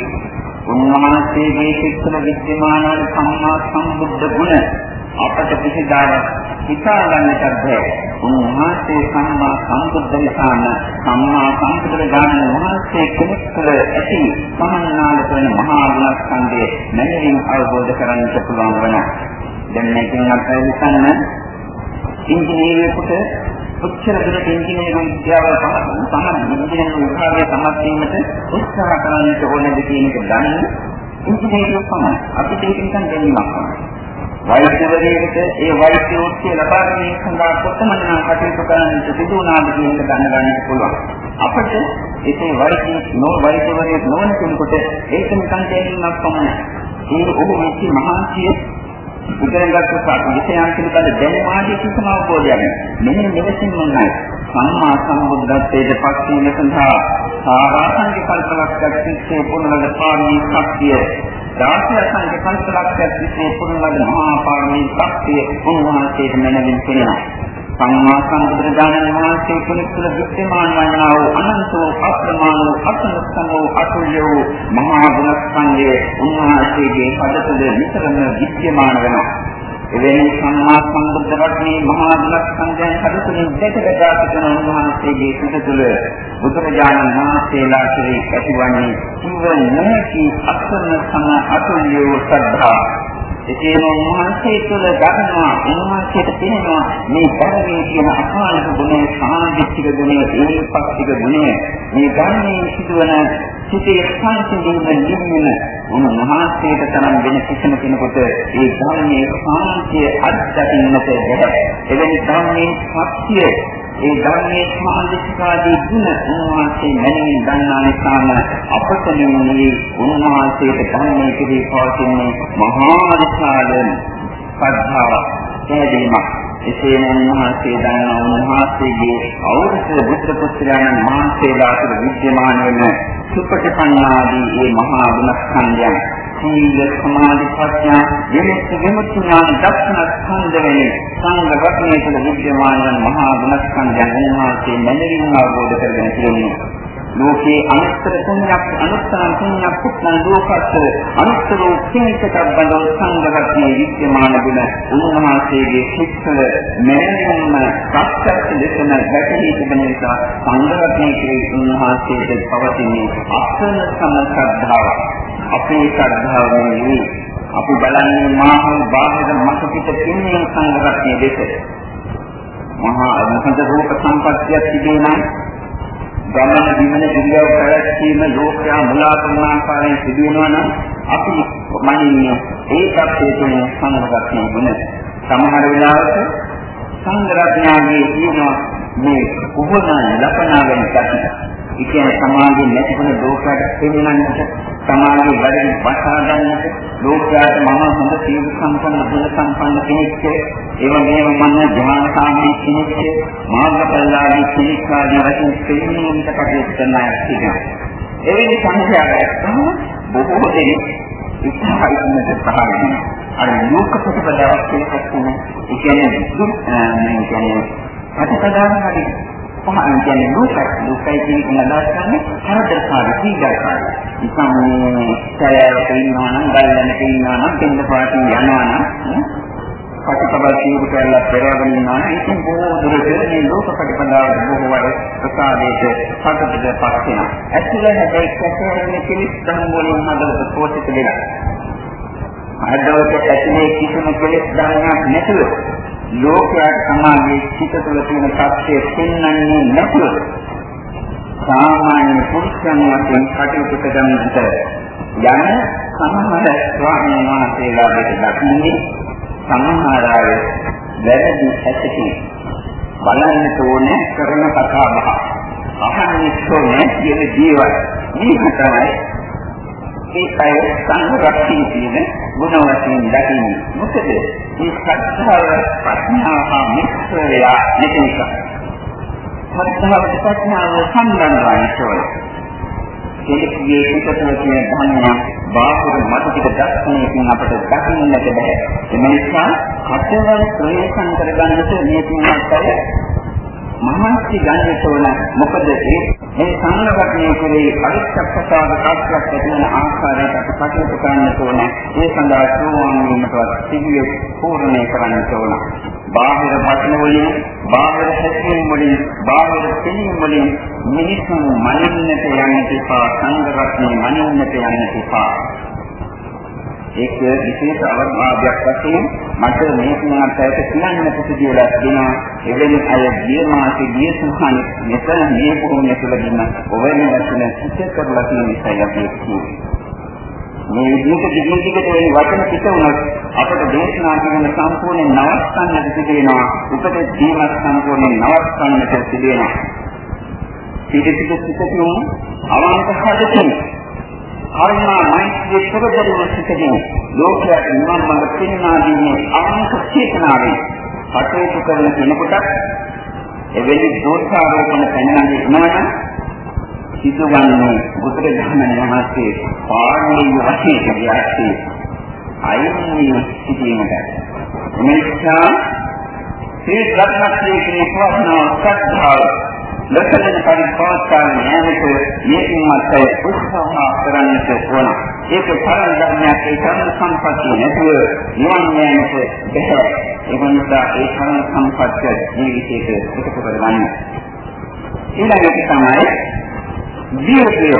උන්වහන්සේගේ සිත් තුළ විද්‍යමාන සම්මා සම්බුද්ධ ගුණ අපට කිසිදාවත් හිතා ගන්නට බැහැ. උන්වහන්සේ සම්මා සම්බුද්ධ නිසාම සම්මා සම්බුද්ධ ඥාන වහන්සේ කෙනෙක් තුළ ඇති මහානාල කරන මහා ගුණස්කන්ධය මනරින් අවබෝධ කරගන්නට පුළුවන් වන. දැන් මේකෙන් අපේ විසන්න ඉංජිනේරියෙකුට උච්චර දුරට ඉංජිනේරු විද්‍යාව සමහර ඉංජිනේරු විභාගයේ සමත් වීමට උත්සාහ කරන්නට ඕනද කියන එක දන්න ඉංජිනේරු පමණයි. අපිට ඒක නිකන් දැනීමක් තමයි. වෛද්‍යවරයෙකුට ඒ වෛද්‍ය උත්සය ලබා ගැනීම සඳහා කොතමනම් කටයුතු කරන්නට සිදු වුණාද කියන එක දැනගන්න පුළුවන්. අපිට ඒකේ වෛද්‍ය නෝ වෛද්‍යවරයෙක් නොවන කෙනෙකුට ඒක නිකන් තේරීමක් පමණයි. ඒ ඔහු මේක මහාන්තිය ඉගෙනගත්තු විෂයන් පිළිබඳ දැනුම ආදී කිසිම අවබෝධයක් නැහැ. මෙන්න මෙලෙසින් මොනයි සම්මා සම්බුද්ධත්වයට පත් වීම සඳහා සාරාංශික කල්පලක්ෂයක් තිස්සේ පුනරද පාරමී ශක්තිය දාසය සංඝ පංචලක්ෂයක් විසේ පුරුණලද මහා පාරමී ශක්තිය උන්වහන්සේට මැනවින් පෙනෙනවා. සම්මා සම්බුදුරජාණන් වහන්සේ කෙනෙක් තුළ විද්‍යමාන වන්නා වූ අනන්තෝ අප්‍රමාණ වූ අසලස්සන වූ අතුල්‍ය වූ මහා ගුණස්කන්ධය උන්වහන්සේගේ පද තුළ නිතරම විද්‍යමාන වෙනවා. එවැනි සම්මා සම්බුද්ධ රත්නේ මහා ගුණස්කන්ධයන් හදතුලින් දැකගත සිටින උන්වහන්සේගේ සිත තුළ බුදුරජාණන් වහන්සේලා කෙරෙහි ඇතිවන්නේ ජීවන නැති අසන්න සම අතුල්‍ය වූ ශ්‍රද්ධාව. එසේම උන්වහන්සේ තුළ දක්නවා උන්වහන්සේට පෙනෙනවා මේ ධර්මයේ කියන අකාලික ගුණය, සාන්දිටික ගුණය, ඒකපක්තික ගුණය මේ ධර්මයේ සිදුවන සිතේ සංසිඳීම නිවීම උන්වහන්සේට තරම් වෙන කිසිම කෙනෙකුට ඒ ධර්මයේ සාන්තිය අත්දකින්නට බැහැ. එවැනි ධර්මයේ සත්‍ය ඒ ධර්මයේ සමාධිකාදී ගුණ උන්වහන්සේ මැනවින් දන්නා නිසාම අපට නෙමෙයි උන්වහන්සේට ධර්මයේ පිළි පවතින්නේ මහා විශාල ශ්‍රද්ධාවක් පැහැදීමක්. එසේම උන්වහන්සේ දන්නා උන්වහන්සේගේ අවුරුදු බුද්ධ පුත්‍රයන් මහන්සේලා තුළ විද්‍යමාන වෙන සුපටිපන්නාදී මේ මහා ගුණස්කන්ධයන් සීල සමාධි ප්‍රඥා විමුක්ති විමුක්ති ඥාන දක්ෂණ ස්කන්ධ වෙන සංඝ රත්නයේ තුළ විද්‍යමාන වන මහා ගුණස්කන්ධයන් උන්වහන්සේ මැනවින් අවබෝධ කරගෙන තියෙනවා. ලෝකේ අනුත්තර පුණ්‍යක් අනුත්තර පුණ්‍යක් පුත්න ලෝකස්ස අනුත්තර සිංහකබ්බඳෝ සංඝරත්නයේ විද්‍යමාන ගුණ උන්වහන්සේගේ ශික්ෂල මෑණියන්ම සත්‍යත් ලෙසම දැකී තිබෙන නිසා සංඝරත්නයේ ක්‍රේ උන්වහන්සේට පවතින්නේ අසන සම ශ්‍රද්ධාව අපේ ශ්‍රද්ධාව නෙවෙයි අපි බලන්නේ මාහල් බාහිර මත පිට පින්නේ සංඝරත්නයේ දෙස මහා අනුසද රූප සම්පත්තියක් තිබෙනා ගමන බිමන දිවියව පැවැත්වීම ලෝකයා මුලා කරන ආකාරයෙන් සිදු වෙනවා නම් අපි මනින්නේ ඒ තත්ත්වයේ තියෙන සංගතන ගුණ සමහර වෙලාවට සංගරඥාගේ කියන මේ කුහුණ ලපනාවෙන් ගති. ඒ කියන්නේ සමාජයේ නැතිවෙන ලෝකයට පෙන්වන්නට සමාජයේ වැඩි වසා ගන්නට ලෝකයට මම හොඳ සීල සම්පන්න ගුණ සම්පන්න කෙනෙක් ඒ වගේම මම ධ්‍යාන සාමී කෙනෙක් මාර්ගඵලලාභී කෙනෙක් ආදී වශයෙන් පෙන්වීමට කටයුතු කරන අය සිටිනවා. එවැනි සංඛ්‍යාවක් තමයි බොහෝ දෙනෙක් ඉස්සරහින්ට පහළ අර ලෝක ප්‍රතිපදාවක් කියනකත් තියෙන ඒ කියන්නේ දුක් මේ කියන්නේ ප්‍රතිපදාවක් හරි කොහොමද කියන්නේ ලෝක ලෝකයි කියන අදහස් කරන්නේ හතරකාරී සීගාකාරී නිකම් මේ සැලෑවක ඉන්නවා නම් ගල්ලනක ඉන්නවා නම් දෙන්න පාටින් යනවා නම් ප්‍රතිපදාව ජීව කරලා පෙරවගෙන ඉන්නවා නම් ඉතින් බොහෝ දුරට මේ ලෝක ප්‍රතිපදාවට බොහෝ වර ප්‍රසාදයට සතුටට පත් වෙනවා. ඇත්තටම හැබැයි කැසේරන්නේ පිළිස් ධර්ම වලින් හදවත පෝෂිත වෙනවා. හදවත ඇතුලේ කිසිම කෙලෙස් ධර්මයක් නැතුව ලෝකයට සමාජයේ සිට තුළ තියෙන සත්‍යය පෙන්වන්නේ නැතුව සාමාන්‍ය පුරුෂයන් වශයෙන් කටයුතු කරන්නට යන සමහර ස්වාමීන් වහන්සේලා දෙක දක්න්නේ සමහර අය වැරදි ඇත්තටි බලන්න ඕනේ කරන කතා බහ. අහන්න ඕනේ කියන ජීවත්. මේක තමයි ඒකයි සංරක්ෂණය කියන ගුණ වශයෙන් දකින්නේ. මොකද මේ සත්‍යව ප්‍රඥාව මිශ්‍රය නැති නිසා. සත්‍යව ප්‍රඥාව සම්බන්ධවයි ඕනේ. කෙලෙස්ගේ පිටතන කියන ධර්මය බාහිර මත ටික දක්ෂණයකින් අපට දකින්නට බෑ. ඒ නිසා කටවල් ප්‍රවේශම් කරගන්නට මේ තුනක් මහන්සි ගන්නට ඕන මොකද ඒ මේ සංරක්ෂණය කරේ පරිච්ඡප්පසාද කාර්යයක් ඇතිවන ආකාරයට අපි කටයුතු කරන්නට ඕන. ඒ සඳහා සෝවාන් වීමටවත් සිහිය පූර්ණේ කරන්නට ඕන. බාහිර වචන වලින් බාහිර හැසිරීම් වලින් බාහිර පිළිම් වලින් මිනිසුන් මනින්නට යන්නට එපා. සංරක්ෂණය මනින්නට යන්නට එපා. ඒක විශේෂ අවස්ථාවක් වශයෙන් මට මේ තුනකට කියන්න පුදුදීලා දෙනවා එවැනි අය ගිය මාසේ ගිය සුඛාන මෙතන මේ කොහොමද කියලා දෙන්න ඔවැනි වචන සිත කරලා තියෙන නිසා අපි මේ විදිහට දිගින් දිගට මේ වචන පිට වුණොත් අපට දේශනා කරන සම්පූර්ණ නවත්තන්නට සිදුවෙනවා. උපදෙස් දීමත් සම්පූර්ණ නවත්තන්නට සිදුවෙනවා. පිටිපිට සිටිනු අවංක හදකින් කරුණා මෛත්‍රී සුබදරුව සිටගෙන ලෝකයට නිවන් මඟ පෙන්වා දීමේ අංක චේතනාවෙන් කටයුතු කරන කෙනෙකුට එවැනි දෝෂාරෝපණ පැනනන්නේ ඉන්නවනම් සිදුවන්නේ බුදුරජාණන් වහන්සේ පාරමී වශයෙන් කියලාදී අයින්නේ සිටීමට එනිසා ශ්‍රී රත්නශ්‍රී ක්‍රේ පවස්නා සත්‍යාව ලක්ෂණ පරිපාලන ඥානක මේකමත් උත්සාහ කරන්නට ඕන. ඒක තරම් ධර්මයක් ඒ තරම් සම්පත්තිය නැතුව නිවන් යන්නට බැහැ. ඒ නිසා ඒ තරම් සම්පත්තිය ජීවිතයක එකතු කරගන්න. ඊළඟට තමයි ජීවිතය.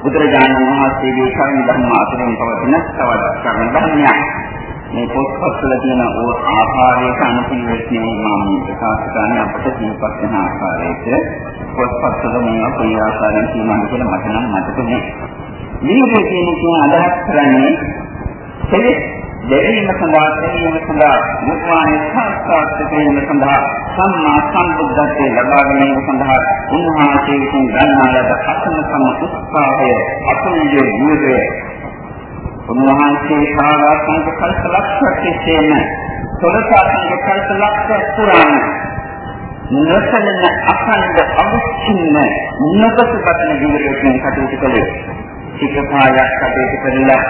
බුදුරජාණන් වහන්සේගේ කර්ම ධර්ම අතරින් පවතින තවත් කර්ම ධර්මයක්. මේ පොත්පත්වල තියෙන ඕ ආකාරයට අනුපිළිවෙලනේ මම ප්‍රකාශ කරන්නේ අපට දීපක් වෙන ආකාරයට පොත්පත්වල මේවා කොයි ආකාරයෙන් තියෙනවද කියලා මට නම් මතක නෑ. මේ කියන අදහස් කරන්නේ කෙලෙස් දෙවීම සඳහා දෙවීම සඳහා මුත්වානේ සාස්ත්‍රාත් කිරීම සඳහා සම්මා සම්බුද්ධත්වයේ ලබා ගැනීම සඳහා උන්වහන්සේ විසින් ගන්නා ලද අසන සම උත්සාහය අතුල්‍ය වූයේ උන්වහන්සේ සාරාත්මක කල්ප ලක්ෂයක් තිස්සේම සොරසාත්මක කල්ප ලක්ෂයක් පුරාණ නොසලන අඛණ්ඩ අමුච්චින්න නොකසපතන ජීවිතයෙන් කටයුතු කළේ. සිකපායක් කටයුතු කරලා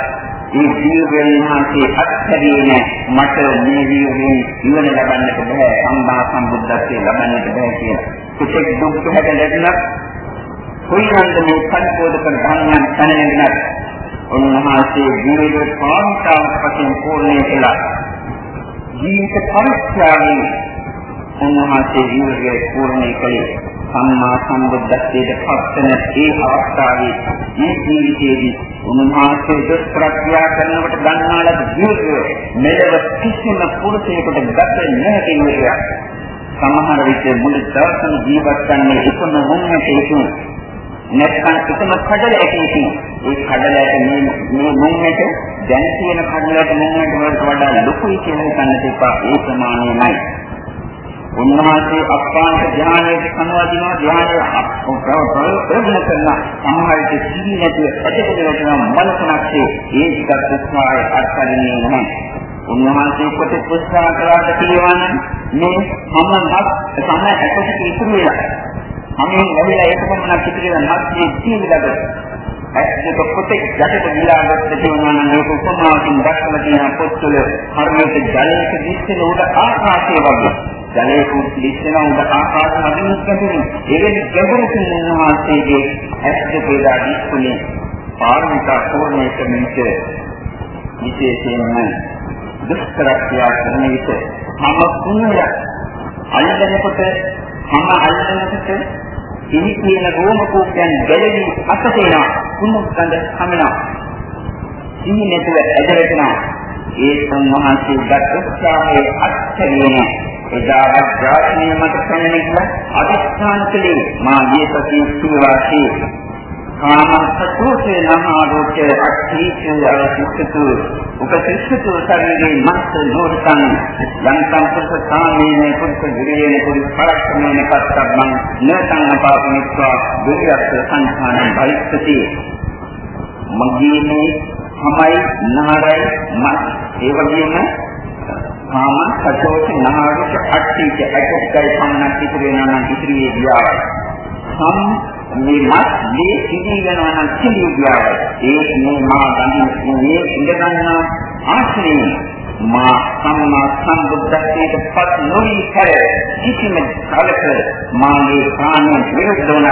ඒ ජීවයෙන් මහසේ අත්හැරීම මට මේ ජීවයෙන් ඉවන ලබන්නට බෑ. සම්මා සම්බුද්ධත්වයේ ලබන්නට බෑ කියලා. කිසික් දුක් හැද ලැබුණත් කොයිනන්ද මේ පරිපෝධක ධර්මයන් තනගෙන උන්වහන්සේ ජීවිත පාන්තාවක් වශයෙන් පූර්ණේ කළා. ජීවිත පරිත්‍යාගයෙන් උන්වහන්සේ ජීවිතය පූර්ණේ කළේ. සම්මා සම්බුද්ධත්වයට පත්වන ඒ අවස්ථාවේ මේ ජීවිතයේදී උන්වහන්සේ දුක් ප්‍රත්‍යා කරනකොට ගන්නා ලද ජීවිතය මෙලව කිසිම පුරුෂයෙකුට ගත නොහැකි විදියක්. සමහර විට මුළු දවසම ජීවත් වන්නේ එකම මොහොතේ නැත්නම් එකම කඩල ඇටයකින් ඒ කඩල ඇට මේ මේ මුන්නට දැන් තියෙන කඩල ඇට මුන්නට වලට වඩා ලොකුයි කියලා හිතන්න තිබ්බා ඒ ප්‍රමාණයමයි උන්වහන්සේ අපාන්ත ධ්‍යානයේ සමවදිනවා ධ්‍යානයේ ප්‍රයෝග කරන සමහරට සීනි නැතුව ඇටකට වෙන මනසනක්සේ ඒ ටිකක් උත්සාහය අත්හරින්නේ නැහැ. උන්වහන්සේ කොට උත්සාහ කරාට කියවනම් මේ මමවත් සම ඇටට ඉතුරු වෙලා. මම ලැබිලා ඒක පමණක් ඉතුරු වෙලා මැත්තේ සීනිලද. ඇත්තට පොතේ යටට ගිලාගත්ත කියනවා නම් මේක උපමාවකින් දක්වලා තියෙන පොත්වල හරියට ජලයක දිස්සෙන උඩ ආකාශය වගේ. ජලයේ දිස්සෙන උඩ ආකාශ මැදින් කැපෙන. ඒකෙන් ගැඹුරකින් උන්වහන්සේගේ ඇස් දෙක දා දිස්සුනේ පාරමිතා පූර්ණය කරමිට විශේෂයෙන්ම දුෂ්කර ක්‍රියා කරන විට මම කුණය අල්ලනකොට මම අල්ලනකොට ඉනි කියන රෝම කෝපයන් ගැලවි අතේනවා කුණු කඳ හමනවා. ඉනි නැතුව ඇදෙනවා ඒ සම්මහන්සේ ගත් උත්සාහයේ අත්හැරියේ එදාවත් ජාතිය මත පැනනෙන්න අධිෂ්ඨාන කළේ මා ගිය සතියේ සිවාසී කාමසතුසේ නමාරෝච අක්ඛීච අවසිතතු උපසිෂ්ඨතු ශරීරේ මස්ස නෝතං යන්තං පුස්සාමේන පුස්ස ගිරේන පුරිස් පරක්කමේන පත්තබ්බං නතං අපාපනිස්වා දුරියස්ස සංඛාන බයිස්සති මගේ මේ තමයි නහරයි මස් ඒ වගේම කාම සතෝච නහරක අක්ඛීච අක්ඛීචයි පමණක් ඉතිරි වෙනවා නම් ඉතිරියේ ගියාවයි සම් මේ මත් මේ සිදී වෙනවා නම් සිදී ගියායි. ඒ මේ මා ගන්නේ මේ ඉඳ ගන්නා ආශ්‍රේ මා සම්මා සම්බුද්ධත්වයට පත් නොවි කර කිසිම කාලක මාගේ ප්‍රාණ විරුද්ධ වන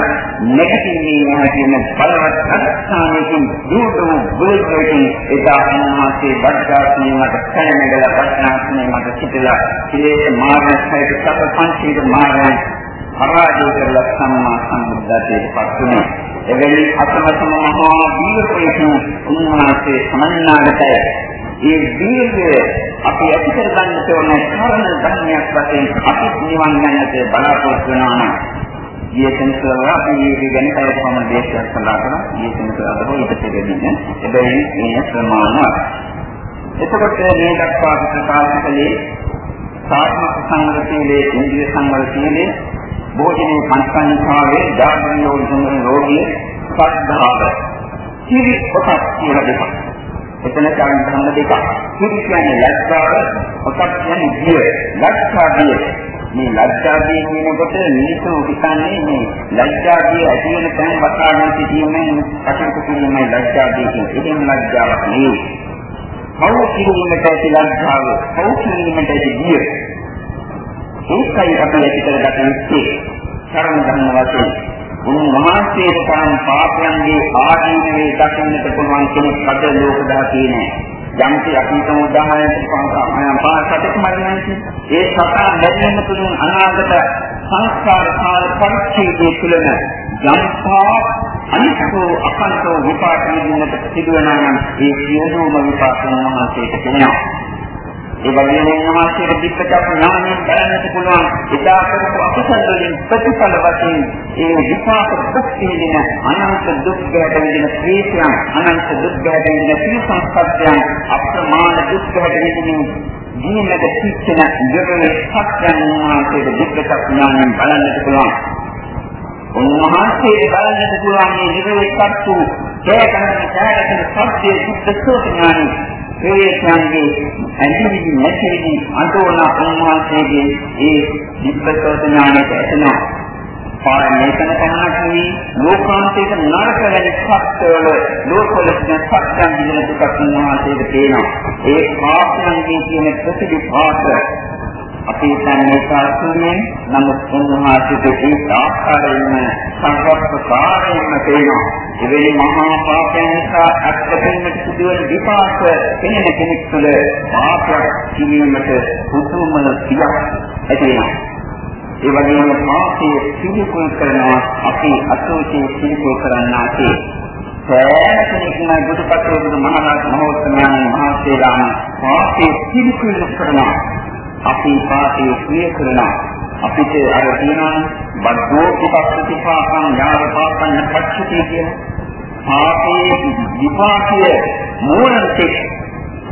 නැගිටින්නේ නැහැ කියන බලවත් අත්සානකින් දුරු බුදුරජාණන් එදා උන්වහන්සේ වඩාත්මේ මට පැනනගල වඩාත්මේ මට සිටලා ඉලේ මාර්ග සහිත සත පංචීක මාර්ගයන් පරාජය කරලා සම්මා සම්බුද්ධත්වයට පත් වුණා. එවැනි අසමතම මහා දීර්ඝයෙන් උන්වහන්සේ සමන්නාගතය. ඒ දීර්ඝය අපි ඇති කර ගන්නට ඕන කාරණ ධර්මයක් වශයෙන් අපි නිවන් යන්නට බලාපොරොත්තු වෙනවා නම් ඊයසන්සල අපි මේ ගැන කය පමණ දේශයක් කළා කරා ඊයසන්සල අද හෝ ඊට පෙරදින එබැවින් මේ ප්‍රමාණවත් එතකොට මේ දක්වා ප්‍රකාශ කළේ සාත්මක සංවර සීලේ ඉන්ද්‍රිය සංවර සීලේ භෝජනේ පංචස්කන්ධාවේ ධාර්මීය උතුම් රෝගී සද්ධාව. කිරි කොටස් කියලා දෙකක්. එතන කාරණ ධර්ම දෙකක්. කිරි කියන්නේ ලක්ෂාව, කොටස් කියන්නේ ජීව. ලක්ෂාවිය. මේ ලක්ෂාවිය කියනකොට මිනිස්සු හිතන්නේ මේ ලක්ෂාවිය ඇති වෙන තැන වතාගෙන සිටීමෙන් කටයුතු කිරීමයි ලක්ෂාවිය කියන්නේ. ඒකෙන් ලක්ෂාවක් නෙවෙයි. පව් කිරීමට ඇති ලක්ෂාව, පව් කිරීමට ඇති ජීව. ඒකයි අපි ඇති කරගත යුත්තේ කර්ම ධර්ම වශයෙන්. උන්වහන්සේට තරම් පාපයන්ගේ ආදීනවේ දකින්නට පුළුවන් කෙනෙක් අද ලෝක දාතියේ නැහැ. යම්කි අපි සමුදාහයට පාසතක් මරිනන්නේ ඒ සතා ලැබෙන්න පුළුවන් අනාගත සංස්කාර කාල පරිච්ඡේදයේ තුලන යම්පා අනිත්‍යෝ අකන්තෝ විපාක නිදින්නට සිදුවන නම් ඒ සියලුම විපාක මහන්සියට කියනවා. ඒ වගේම උන්වහන්සේට පිටකප් ඥානයෙන් බලන්නට පුළුවන් එදා කරපු අකුසල වලින් ප්‍රතිඵල වශයෙන් ඒ විපාක දුක්ඛේන අනන්ත දුක් ගැට විඳින ක්‍රීසයන් අනන්ත දුක් ගැට විඳින ක්‍රීසංස්පත්යන් අප්‍රමාණ දුක් ගැට විඳින ජීවිත සිච්චන ජීවන සත්‍යයන් උන්වහන්සේට පිටකප් ඥානයෙන් බලන්නට පුළුවන්. උන්වහන්සේ බලන්නට පුළුවන් මේ නිරවේක්ෂත්තු කෑකන කෑකන සත්‍ය සුද්ධ සෝඥානි ප්‍රේතයන්ගේ ඇඳිලි නැතිවි අතෝන උන්වහන්සේගේ ඒ විපස්සෝත ඥානයට ඇතනවා. පාරමේතන පහනකී ලෝකාන්තයක නරක වැනි සත්‍යවල ලෝකවල තියෙන සත්‍යයන් විදින දුකක් උන්වහන්සේට පේනවා. ඒ පාපයන්ගේ තියෙන ප්‍රතිවිපාක අපි දැනේ සාසුනේ නමුත් උන්වහන්සේට ඒ ආකාරයෙන්ම සංවර්ධකාරයෙන්ම පේනවා. එවැනි මහා පාපයන් නිසා අත්දැකීමට සිදුවන විපාක කෙනෙක් කෙනෙක් තුළ පාපයක් කිරීමට පුදුම සියක් ඇති වෙනවා. ඒ වගේම පාපයේ පිළිකුල් කරනවා අපි අසෝචේ පිළිකුල් කරන්නාසේ සෑම කෙනෙක්ම බුදුපත්‍රයේ බුදු මහරහත් මහෝත්තමයන් මහසේලාම පාපයේ පිළිකුල් කරනවා. අපි පාපයේ ක්‍රිය කරනවා. අපිට අර තියෙනවා බද්දෝ විපස්සති පාපං යාව පාපං පච්චති කියන පාපයේ විපාකය මූලික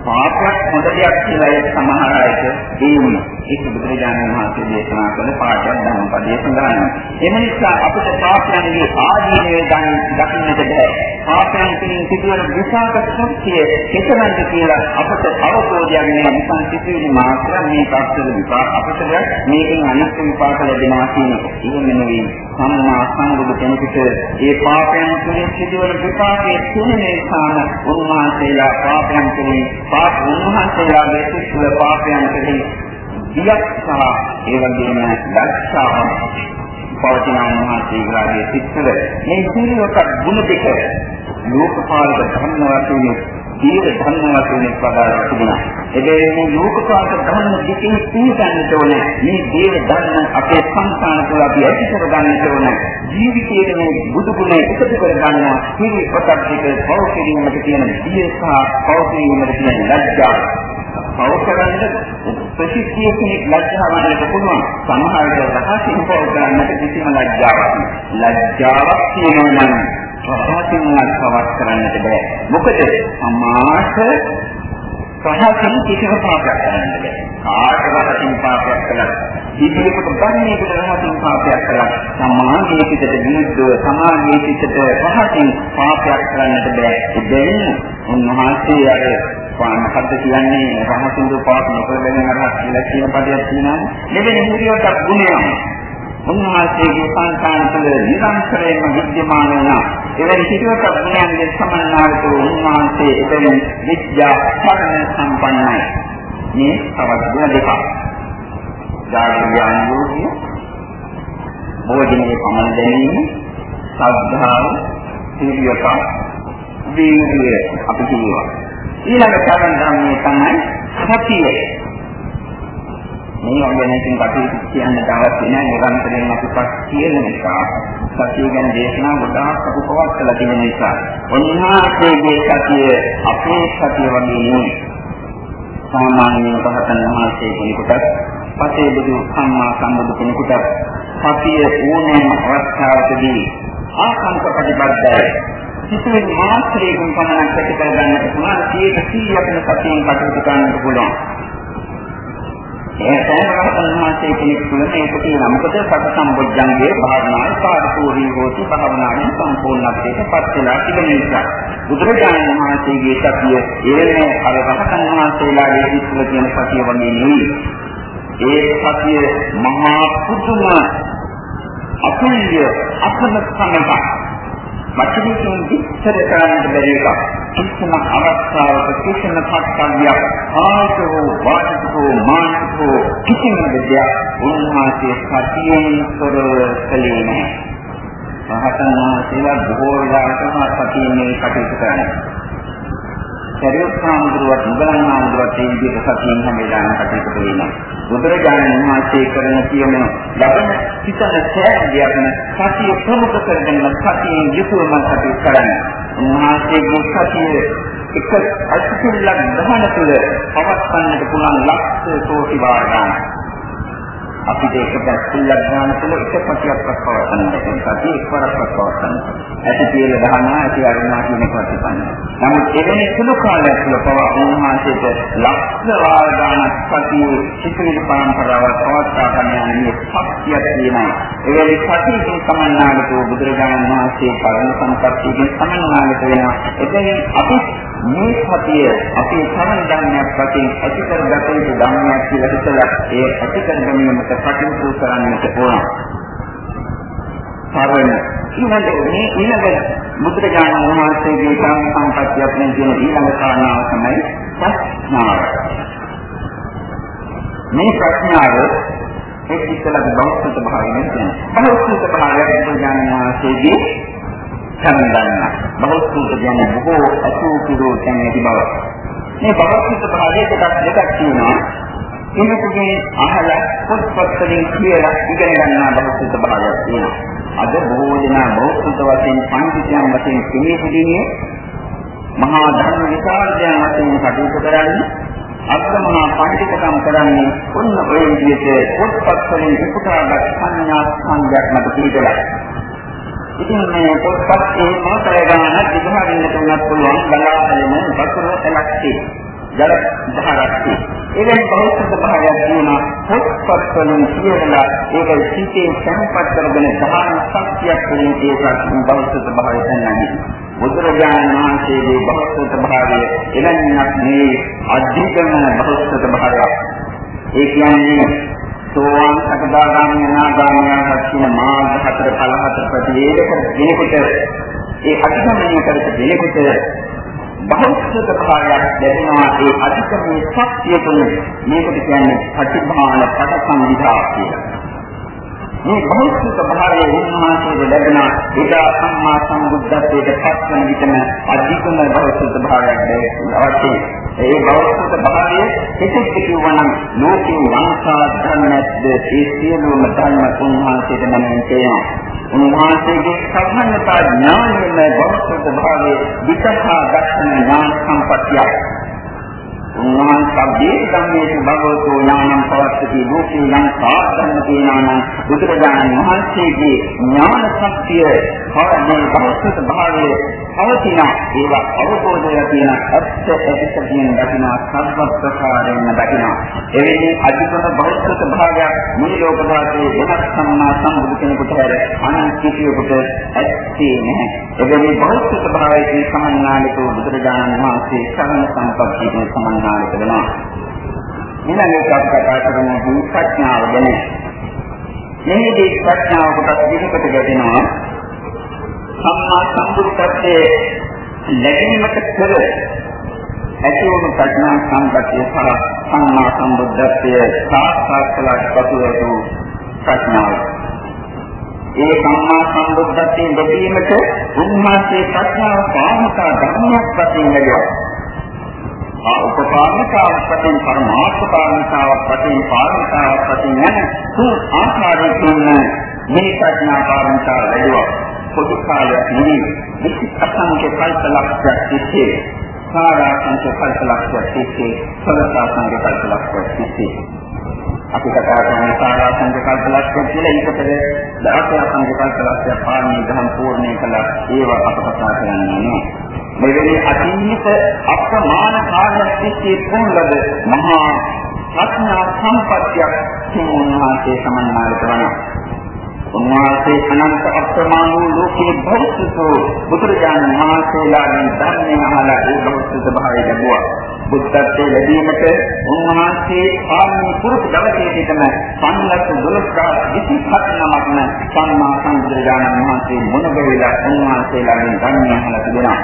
පාපයක් හොඳ දෙයක් කියලා සමහර අයට දෙන්නේ ඒක බුදුරජාණන් වහන්සේ දේශනා කළ පාඩයක් ධම්මපදයේ සඳහන්. එම නිසා අපිට පාපයන්ගේ ආදීනවේ ගන්න දකින්නට බෑ. පාපයන් කියන සිදුවන විපාක ශක්තිය කෙතරම්ද කියලා අපට අවබෝධයක් නෑ. නිකන් සිදුවෙන මාත්‍ර මේ පස්තර විපාක අපට මේකෙන් අනිත් විපාක ලැබෙනවා කියන එක. එහෙම නෙවෙයි. සම්මා සම්බුදු කෙනෙකුට ඒ පාපයන් තුළින් සිදුවන විපාකයේ තුන නිසාම උන්වහන්සේලා පාපයන් තුළින් පාප උන්වහන්සේලාගේ සිත් පාපයන් තුළින් වියක් සහ ඒ වගේම දක්ෂාව පවතින මහසීග්‍රාගේ සිත්වල මේ සියලුක ගුණ දෙක ලෝකපාලක ධර්ම වශයෙන් දීර්ඝ ධර්ම වශයෙන් පදාරා තිබුණා. එබැවින් ලෝකපාලක ධර්ම දෙකෙන් පිළිගන්නට ඕන මේ දීර්ඝ ධර්ම අපේ සංස්කාර තුළ අපි ඇති කර ගන්නට ඕන. ජීවිතයේ මේ බුදු ගුණ එකතු කර ගන්නවා. මේ කොටස් දෙක පව කිරීමට තියෙන දිය සහ පව කිරීමට තියෙන ලැජ්ජාව පව කරන්න ප්‍රතික්‍රිය කෙනෙක් ලැජ්ජාවකට පුළුවන්. සමහර විට රහසින් පව කරන්නට කිසිම ලැජ්ජාවක් ලැජ්ජාවක් තියෙනවා නම් රහසින්වත් පවත් කරන්නට බෑ. මොකද සමාස රහසින් කිසිම පාපයක් කරන්න බෑ. කාට රහසින් පාපයක් කළා ඉදිරියට ගන්නේකට රහසින් පාපයක් කළා සමාජයේ පිටට විරුද්ධව සමාජයේ පිටට රහසින් පාපයක් කරන්නට බෑ. ඒ දෙන්න උන්වහන්සේ අර මොකක්ද කියන්නේ රහසින් දුපාත නොකරගෙන අරහත් කියලා කියන පදයක් තියෙනවා. මෙවැනි හිරියට ගුණයක්. උන්වහන්සේගේ සංකාන තුළ නිරන්තරයෙන්ම විද්‍යමාන වෙන එවැනි හිරියට ගුණයන්ගේ සමන්නාලට උන්වහන්සේ එතන විද්‍යා පරණ සම්පන්නයි. මේ තවත් ගුණ දෙකක්. ජාතිඥාන යෝගිය බෝධිනේ පමණ දැනීම ශ්‍රද්ධාව සිහියක වීර්යය අපි කියනවා ඊළඟ චරණ ධර්මයේ තමයි සතිය. මේ වගේනකින් කටයුතු කියන්න අවශ්‍ය නැහැ නිරන්තරයෙන් අපිපත් කියන නිසා සතිය ගැන දේශනා ගොඩාක් අපි පවත්ලා තියෙන නිසා. ඔන්නාසේගේ සතිය අපේ සතිය වගේ නෙවෙයි. සාමාන්‍ය පහතන් වහන්සේ කෙනෙකුට පසේ බුදු සම්මා සම්බුදු කෙනෙකුට සතිය ඕනෑම අවස්ථාවකදී ආකාංක ප්‍රතිබද්ධයි සිතුවිලි මාත්‍රයකින් පමණක් ඇති කර ගන්නට පුළුවන්. 100%ක්ම සතියෙන් කටයුතු කරන්නට පුළුවන්. ඒ සෑම රහතන් කෙනෙක් තුළ මේක තියෙනවා. මොකද සත සම්බොජ්ජංගේ භාවනාවේ පාරිපූර්ණී හෝති භාවනාවෙන් සම්පූර්ණත්වයට පත් වෙලා තිබෙන නිසා. බුදුරජාණන් වහන්සේගේ සතිය එන්නේ අර රහතන් වහන්සේලාගේ සිත්වල තියෙන සතිය වගේ නෙවෙයි. ඒ සතිය මහා පුදුම අතුල්‍ය අසමත් සමතක් වචනයෙන් විස්තර කරන්න බැරි එකක්. කිසිම අවස්ථාවක කිසිම පට්ටම්යක් ආයතෝ වාචිකෝ මානසිකෝ කිසිම දෙයක් උන්වහන්සේ සතියෙන් තොරව කළේ නැහැ. රහතන් වහන්සේලා බොහෝ වෙලාවට සතියෙන් කටයුතු කරන්නේ. සරියුත් සාමුද්‍රවත් මුගලන් සාමුද්‍රවත් මේ විදිහට සතියෙන් හැම වෙලාවෙම කටයුතු කරනවා. බුදුරජාණන් වහන්සේ කරන කියන ලබන සිතන සෑම සතිය ප්‍රමුඛ කරගෙන සතියෙන් යුතුවම කටයුතු කරන්නේ. උන්වහන්සේගේ සතිය එක අසුතුල්ලක් දහන තුළ පවත්වන්නට පුළුවන් ලක්ෂ කෝටි වාර ගණන්. අපිට ඒක දැක්කලා ගන්න තුළ එක පටියක් පස්සවන්න බැහැ. සතිය එක්වරක් පස්සවන්න. ඇති කියලා දහනවා ඇති අරුණා කියන ප්‍රතිපන්න. නමුත් එවැනි සුළු කාලයක් තුළ පවා උන්වහන්සේට ලක්ෂ වාර ගණන් සතිය සිතිවිලි පරම්පරාව පවත්වා ගන්න යන්නේ ශක්තියක් තියෙනවා. එවැනි සතියකින් සමන්නාගත බුදුරජාණන් වහන්සේ පරණ සම්පත්තියකින් සමන්නාගත වෙනවා. එතෙන් අපි මේ සතිය අපේ සමන් ධර්මයක් වශයෙන් ඇති කරගත යුතු ධර්මයක් කියලා හිතලා ඒ ඇති කර ගැනීමට කටයුතු කරන්නට ඕන. පරණ ඊළඟ මේ ඊළඟ මුද්‍රජාන මහත්මයාගේ සාම සම්පත්තියක් වෙන කියන ඊළඟ කාරණාව තමයි ප්‍රඥාව. මේ ප්‍රඥාව එක් ඉස්සලක බෞද්ධ භාවයෙන් තියෙනවා. බෞද්ධ භාවය බුදුජානක මහත්මයාගේ සම්බන්ධ බෞද්ධ කියන්නේ බොහෝ අසූ කිලෝ තැනදී බව. මේ බෞද්ධ භාවයේ කොටස් දෙකක් තියෙනවා. කෙනෙකුගේ අහලා පොත්පත් වලින් කියලා ඉගෙන ගන්නා බෞද්ධ භාවයක් තියෙනවා. අද බොහෝ දෙනා බෞද්ධ වශයෙන් පඬිතුයන් වශයෙන් කෙනෙකුගේ මහා ධර්ම විචාරකයන් වශයෙන් කටයුතු කරන්නේ අග්‍රමහා පඬිතුකම් කරන්නේ ඔන්න ඔය විදිහට පොත්පත් වලින් උපුටාගත් සංඥා සංඥාවක් මත පිළිදලා ඉතින් මේ පොත්පත් ඒ මොකද ගන්න විභාගින්න තුනක් පුළුවන් බලාගෙන වතුර එලක්ටි. ජල ධාරක් ඒකෙන් බෞද්ධ භාවයක් තියෙනවා. පොත්පත් වලින් කියනවා ඒක සිිතේ සම්පත් කරගෙන ධාරණ ශක්තියක් වලින් ඒක බෞද්ධ භාවය දැනන්නේ බුදුරජාණන් වහන්සේගේ බෞද්ධ භාවය එලන්නක් මේ අධිකම බෞද්ධ භාවයක් ඒ කියන්නේ සෝවාන් සකදාගාමී අනාගාමී කියන මාර්ග හතර ඵල හතර ප්‍රතිවේදක දෙනකොට ඒ අධිගමනය කරට දෙනකොට බෞද්ධ භාවයක් ලැබෙනවා ඒ අධිකමේ ශක්තිය තුළ මේකට කියන්නේ ප්‍රතිභාන පට සංවිධා කියලා. මේ බෞද්ධ භාවයේ උන්වහන්සේට ලැබෙන ඒකා සම්මා සම්බුද්ධත්වයට පත්වන විටම අධිකම බෞද්ධ භාවයක් අවශ්‍යයි. ඒ බෞද්ධ භාවයේ කෙසෙක් කියවනම් ලෝකේ වංශා ධර්මයක්ද ඒ සියලුම ධර්ම උන්වහන්සේට මනින් කියනවා. උන්වහන්සේගේ සම්මන්තා ඥානයෙන් බෞද්ධ භාවයේ විකසා දක්ෂණ ඥාන සම්පත්තිය. උන්වහන්සේ ධම්මයේ භගවතෝ ඥානං පවස්සති ලෝකේ යම් සාධන දේනාන බුදුරජාණන් වහන්සේගේ ඥාන ශක්තිය කවන්නේ බෞද්ධ භාවයේ පවතින ඒවා අවබෝධය තියෙන ඇත්ත ඇත්ත කියන දකින්න සම්පත් ප්‍රකාරයෙන් දකින්න එවැනි අධිකම බෞද්ධ භාවයක් මුළු ලෝක වාසයේ වෙනස් සම්මා සම්බුදු කෙනෙකුට හැර අනිත් කිසියෙකුට ඇත්තේ නැහැ. එවැනි බෞද්ධ භාවයේ සමන්නාලික බුදුරජාණන් වහන්සේ සරණ සම්පත්තියේ සමන්නාලික වෙනවා. ඊළඟට අපි කතා කරමු ප්‍රඥාව ගැන. මෙහිදී ප්‍රඥාව කොටස් දෙකකට බෙදෙනවා සම්මා සම්බුද්ධත්වයේ ලැබීමට පෙර ඇති වුණු ප්‍රඥා සම්පත්තිය සහ සම්මා සම්බුද්ධත්වයේ සාක්ෂාත් කළාට පසුවතු ප්‍රඥාව. ඒ සම්මා සම්බුද්ධත්වයෙන් ලැබීමට උන්වහන්සේ ප්‍රඥාව පාරමිතා ධර්මයක් වශයෙන් ලැබුවා. උපපාරමිතාවක් වශයෙන් පරමාර්ථ පාරමිතාවක් වශයෙන් පාරමිතාවක් වශයෙන් යන තුන් ආකාරයකින් මේ ප්‍රඥා පාරමිතාව ලැබුවා. පොදු කාලයක් නෙවෙයි. විශේෂ අසංඛ්‍ය කල්ප ලක්ෂයක් තිස්සේ සාරාංශ කල්ප ලක්ෂයක් තිස්සේ සලසාංශ කල්ප ලක්ෂයක් තිස්සේ අපි කතා කරන සාරාංශ කල්ප ලක්ෂයක් කියලා ඒකතර දාසාංශ කල්ප ලක්ෂයක් පාරමී දහම් පූර්ණේ කළා ඒව අප කතා කරන්නේ නෑ. මෙවැනි අතීත අප්‍රමාණ කාලයක් තිස්සේ පුරුලද මහා ප්‍රඥා සම්පත්තියක් සිංහනාසේ සමන්නාලට වනවා. උන්වහන්සේ අනන්ත අප්‍රමාණ වූ ලෝකයේ භෞතිකෝ බුදුරජාණන් වහන්සේලාගෙන් ධර්මය අහලා ඒ භෞතික භාවය ලැබුවා. බුද්ධත්වයේ ලැබීමට උන්වහන්සේ ආත්ම පුරුෂ දවසේ සිටම සංලක්ෂ 12027 නමක්ම සම්මා සම්බුදුරජාණන් වහන්සේ මොනබෙවිලා උන්වහන්සේලාගෙන් ධර්මය අහලා තිබෙනවා.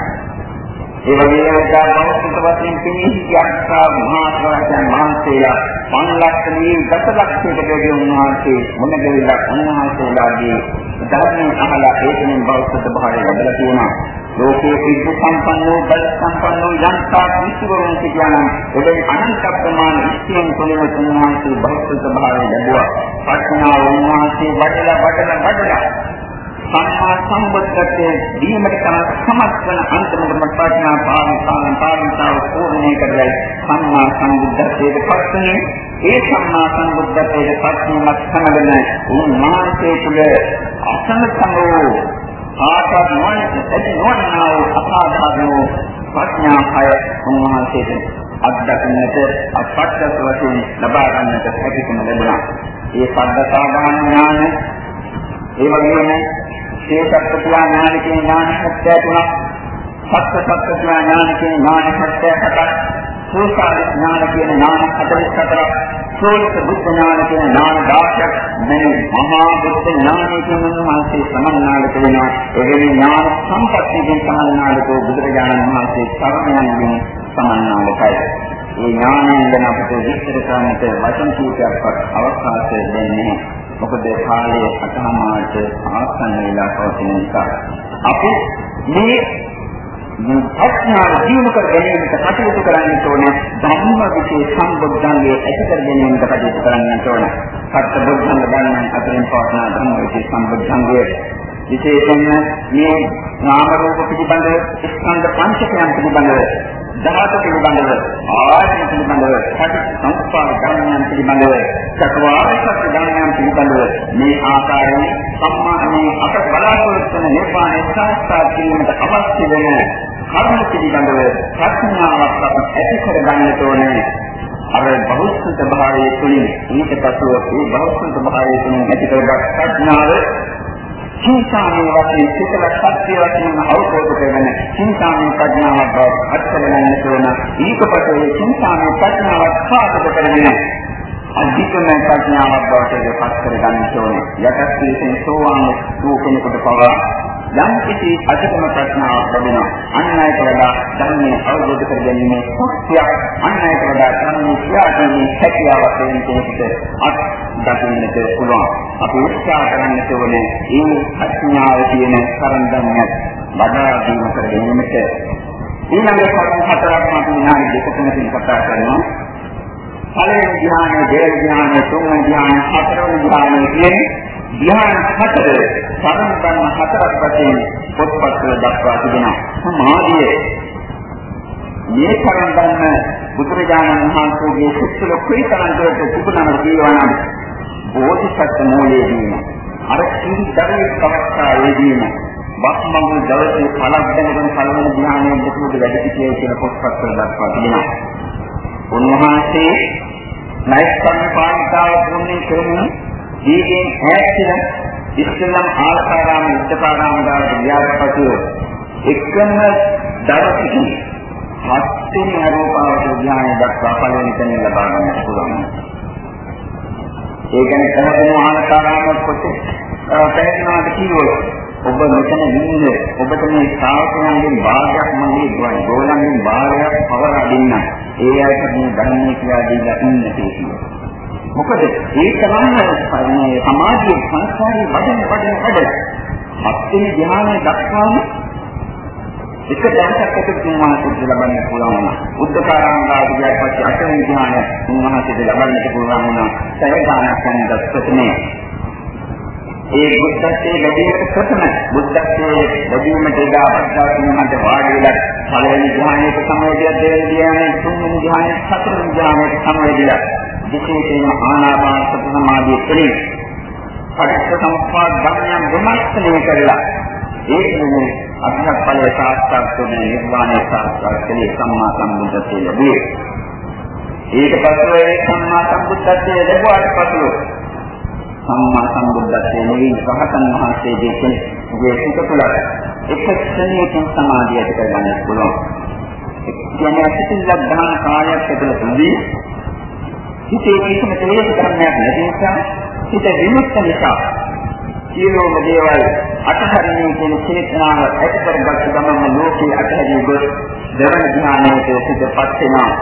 ඒ වගේම බෞද්ධ වශයෙන් පිළිහි කියක්සා මහා ශ්‍රවණයන් වහන්සේලා පන්ලක්ෂණී දසලක්ෂයකට වැඩි උන්වහන්සේ මොන දෙවිලා උන්වහන්සේලාගේ ධර්මයෙන් අහලා ඒකෙන් බෞද්ධ භාවය ලැබලා තියෙනවා. ලෝකයේ සිද්ධ සම්පන්නෝ බල සම්පන්නෝ යන්තා විශ්වවරුන් කියනනම් එබැවින් අනන්ත ප්‍රමාණ ඉස්තියන් තුළින් උන්වහන්සේ බෞද්ධ භාවය ලැබුවා. ප්‍රඥාව උන්වහන්සේ වඩලා වඩලා වඩලා සම්මා සම්බුද්ධත්වයේ දීමට තමයි සමත් වන අන්තිමම ප්‍රඥා පාරමිතාන් පාරමිතාව පූර්ණේ කරලා සම්මා සම්බුද්ධත්වයට පත්වන්නේ ඒ සම්මා සම්බුද්ධත්වයට පත්වීමත් සමගම උන්වහන්සේ තුළ අසන්නතමෝ ආකාර නොවන ඇති නොවනා වූ අසාධාරණ ප්‍රඥාය උන්වහන්සේට අත්දකින්නට අපට්ඨ වශයෙන් ලබා ගන්නට හැකියකම ලැබුණා. ඒ සම්පදාන ඥාන ඒ වගේම ඒ සත්‍යඥා ඥාන කියන ඥාන සත්‍ය තුනක් සත්‍ය සත්‍ය ඥාන කියන ඥාන සත්‍ය හතක් සෝසාර ඥාන කියන ඥාන 44ක් සෝලිත බුද්ධ ඥාන කියන ඥාන 16ක් මේ මහා බුද්ධ ඥාන කියන මාසේ සමන්නාලක වෙනවා එවැනි ඥාන සම්පත්තියෙන් සමන්නාලක බුදුරජාණන් වහන්සේ සරණයන්ගෙන් සමන්නාලකයි මේ ඥානයෙන් ගැන අපිට විස්තර කරන්නට වචන කීපයක්වත් අවකාශය දෙන්නේ මොකද කාලයේ අතහමාට ආසන්න වෙලා පවතින නිසා අපි මේ ප්‍රඥාව දියුණු කර ගැනීමට කටයුතු කරන්න ඕනේ. ධම්ම විචේ සම්බුද්ධංගයේ ඇති කර ගැනීමට කටයුතු කරන්න ඕනේ. සත්‍ය බුද්ධංග ධර්මයන් අතරින් පවතින ධම්ම විචේ සම්බුද්ධංගයේ විශේෂයෙන්ම මේ නාම රූප පිළිබඳ ස්කන්ධ පංචකයන් පිළිබඳව ධාතු පිළිබඳව ආයතන පිළිබඳව සම්පූර්ණ ධර්මයන් පිළිබඳව චතුරාර්ය සත්‍ය ධර්මයන් පිළිබඳව මේ ආකාරයෙන් සම්මානයේ අප බලාපොරොත්තු වන නිර්වාණය සාක්ෂාත් කිරීමට අවශ්‍ය වෙන කර්ම පිළිබඳව ප්‍රඥාවක් අපි ඇති කරගන්නට ඕනේ. අර බෞද්ධ භාවයේ තුලින් ඊට පසුව ඒ බෞද්ධ භාවයේ තුලින් ඇති කරගත් ප්‍රඥාව චින්තාමේ වශයෙන් සිතල සත්‍ය වශයෙන් අවබෝධ කරගෙන චින්තාමේ ප්‍රඥාවක් බව අත්කරගන්නට ඕන. ඊටපස්සේ මේ චින්තාමේ ප්‍රඥාවක් සාධක කරගෙන අධිකම ප්‍රඥාවක් බවට පත් කරගන්නට ඕනේ. යටත් විශේෂ සෝවාන් වූ කෙනෙකුට පවා යම් කිසි අධිකම ප්‍රඥාවක් ලැබෙනවා. අන් අයට වඩා ධර්මයේ අවබෝධ කර ගැනීම ශක්තියක් අන් අයට වඩා ධර්මයේ ක්‍රියාකරන්නේ හැකියාවක් වෙන කෙනෙකුට අත් දකින්නට පුළුවන්. අපි උත්සාහ කරන්න ඕනේ මේ ප්‍රඥාව කියන කරන්දන්නත් වඩා දිනු කර ගැනීමට. ඊළඟ කරුණු හතරක් අපි විනාඩි දෙකකින් කතා කරනවා. පළවෙනි ධ්‍යානය, දෙවෙනි ධ්‍යානය, තුන්වෙනි ධ්‍යානය, හතරවෙනි ධ්‍යානය කියන්නේ ධ්‍යාන හතර සරණ ධර්ම හතරක් වශයෙන් පොත්පත්වල දක්වා තිබෙනවා. සමාධිය මේ සරණ ධර්ම බුදුරජාණන් වහන්සේගේ සිත්වල කුයිතරන් දෙයට තිබුණම කියවනම් බෝධිසත්ව මූලයේදීම අර කිරි දරේ අවස්ථාවේදීම වස්මඟු දවසේ පළක් දැනගෙන පළවෙනි ධ්‍යානයේ මුතුද වැඩි සිටියේ කියලා පොත්පත්වල දක්වා තිබෙනවා. උන්වහන්සේ නෛෂ්කර්ම පාණිතාව දුන්නේ කෙරෙන දීගෙන් ඈත්ලා ඉස්ලාම් ආලකාරාම ඉස්තපාරාම දාට ගියාට පසු එකම දවසකින් හත්වෙනි අරෝපාවච ඥානය දක්වා පළවෙනි තැන ලබා ගන්නට පුළුවන්. ඒ කියන්නේ කොහොමද ආලකාරාම පොතේ පැහැදිලිවම කිව්වොත් ඔබ මෙතන ඉන්නේ ඔබට මේ ශ්‍රාවකයන්ගෙන් භාගයක් මගේ දුවයි ගෝලන්ගෙන් භාගයක් පවරා දෙන්න. ඒ අයට මේ ධර්මයේ කියලා දීලා ඉන්න තියෙනවා. මොකද ඒ තරම්ම මේ සමාජයේ සංස්කාරي වඩන වඩන වැඩ. හත්වෙනි ධ්‍යානය දක්වාම එක දවසක් එකතු වෙනවා සිද්ධ ලබන්න පුළුවන් වුණා. උද්දකාරාංගාදියා පස්සේ අටවෙනි ධ්‍යානය උන්වහන්සේට ලබන්නට පුළුවන් වුණා. සය ගානක් යන දස්සතනේ. ඒ බුද්ධත්වයේ ලැබීමට ප්‍රථම බුද්ධත්වයේ ලැබීමට එදා අපදාසිනමට වාඩි වෙලා පළවෙනි ධ්‍යානයේ සමවැදියා දෙවෙනි ධ්‍යානයේ තුන්වෙනි ධ්‍යානයේ හතරවෙනි ධ්‍යානයේ සමවැදිලා විශේෂයෙන් ආනාපාන සති සමාධිය තුළින් පටිච්චසමුප්පාද ධර්මයන් විමර්ශනය කරලා ඒ කියන්නේ අභ්‍යක් ඵලයේ සාක්ෂාත් කරන නිර්වාණය සාක්ෂාත් කළේ සම්මා සම්බුද්ධත්වයේ ලැබුවේ. ඊට පස්ව ඒ සම්මා සම්බුද්ධත්වයේ ලැබුවාට පසු සම්මා සම්බුද්ධත්වයේ නෙවෙයි රහතන් වහන්සේගේ කෙනෙකුගේ සිත තුළ එක ක්ෂණයකින් සමාධිය ඇති කරගන්න පුළුවන්. ඒ කියන්නේ අසිතිල්ල ධ්‍යාන කාලයක් ඇතුළතදී හිතේ කිසිම කෙලෙස් ධර්මයක් නැති නිසා හිත විමුක්ත නිසා සියලුම දේවල් අතහරින්නේ කියන චේතනාව ඇති කරගත් ගමන් ලෝකේ අතහැරී ගොස් දෙවන ධ්‍යානයේ සිටපත් වෙනවා.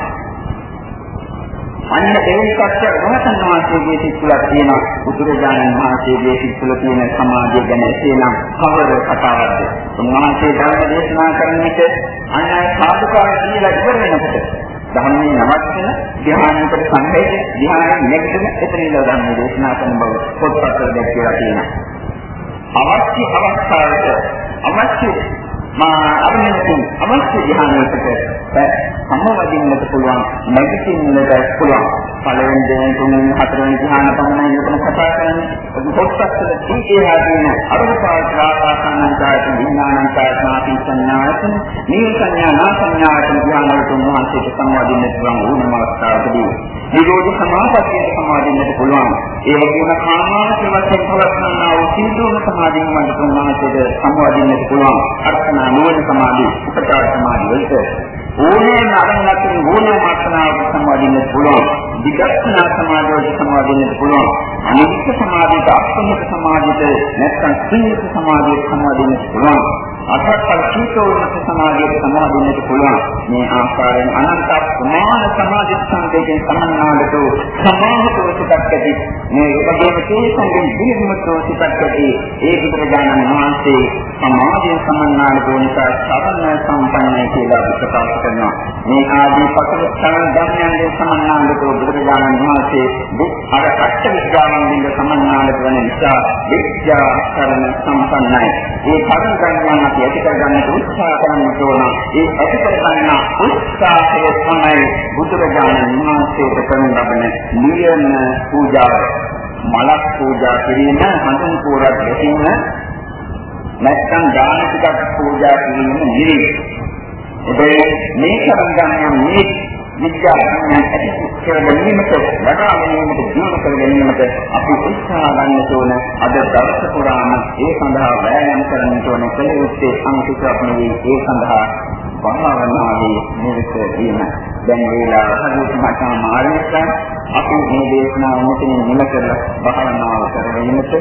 අන්න දෙවෙනි සත්‍ය රහතන් වහන්සේගේ සිත්තුලක් තියෙන බුදුරජාණන් වහන්සේගේ සිත්තුල තියෙන සමාධිය ගැන එසේනම් කවර කතාවක්ද? උන්වහන්සේ ධර්ම දේශනා කරන විට අන්න සාදුකාර කියලා ඉවර වෙනකොට ධර්මයේ නවත්තන ධ්‍යානයකට සංවේද ධ්‍යානයෙන් නැගිටින එතනින් ධර්ම දේශනා කරන බව පොත්පත්වල දැක්වලා තියෙනවා. අවශ්‍ය අවස්ථාවට අවශ්‍ය මා අරමුණකින් අවශ්‍ය ධ්‍යානයකට සමවදින්නට පුළුවන් නැගිටින්නට පුළුවන්. පළවෙනි දෙවෙනි තුන්වෙනි හතරවෙනි ධ්‍යාන පමණයි මෙතන කතා කරන්නේ. පොත්පත්වල තීකේ හැදෙන අරුපාචාරාසන්නකායත විඥානංකායත නාති සංඥායතන මේ සංඥා නා සංඥායතන ධ්‍යානවලට උන්වහන්සේට සමවදින්නට පුළුවන් ඕනම අවස්ථාවකදී නිරෝධ සමාපත්තියට සමාදින්නට පුළුවන්. ඒ වගේම කාමාවචර වශයෙන් පවත්නා වූ සින්දුම සමාධිය මත උන්වහන්සේට සමවදින්නට පුළුවන්. අර්ථනා නෝන සමාධි උපචාර සමාධි වලට ඕනෑම අරමුණකින් ඕනෑම ආසනාවක සමාදින්න පුළුවන්. විදර්ශනා සමාධියට සමාදින්න පුළුවන්. අනිත්‍ය සමාධියට අස්මිත සමාධියට නැත්නම් සීල සමාධියට සමාදින්න පුළුවන්. අසත්පල සීතෝනක සමාධියට සමාදින්නට පුළුවන්. මේ ආකාරයෙන් අනන්ත ප්‍රමාණ සමාධි සංකේතයෙන් සමන්නාලට සමාහිතව සිටක්කදී මේ වගේම තේසංගෙන් දීර්ඝමතෝ සිටක්කදී ඒ බුදුරජාණන් වහන්සේ සමාධිය සමන්නාලට නිසා සරණ සම්පන්නයි කියලා ප්‍රකාශ කරනවා. මේ ආදී පසලස්ථාන ධර්මයන්ගේ සමන්නාලට බුදුරජාණන් වහන්සේ අර අෂ්ට විද්‍යාවන්ගෙන් සමන්නාලට වන නිසා විද්‍යා කරන සම්පන්නයි. ඒ කරුණ ගණන් අපි ඇති කරගන්නට උත්සාහ කරන්න ඕන. ඒ ඇති කරගන්න උත්සාහය තමයි බුදුරජාණන් වහන්සේට කරන ලබන නියම පූජාව. මලක් පූජා කිරීම, හඳුන් කෝරක් ගැසීම, නැත්නම් දාන ටිකක් පූජා කිරීම නෙවෙයි. ඒ මේ තරම් ගන්න මේ විද්‍යාඥයන් ඇති කර ගැනීමට වඩා ගැනීමට දියුණු කර ගැනීමට අපි උත්සාහ ගන්න ඕන අද දවස පුරාම ඒ සඳහා වෑයම් කරන්න ඕන කල යුත්තේ අන්තිකක් නෙවෙයි ඒ සඳහා භාවනාවේ නිරත වීම. දැන් වේලාව හදිසි මට මාර්ගයක් අපි මේ දේශනාව මෙතනින් නිම කරලා භාවනාව කරගෙනීමට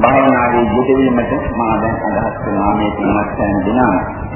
භාවනාවේ යෙදවීමට මා දැන් අදහස් කරනවා මේ තුනක් සෑම දිනම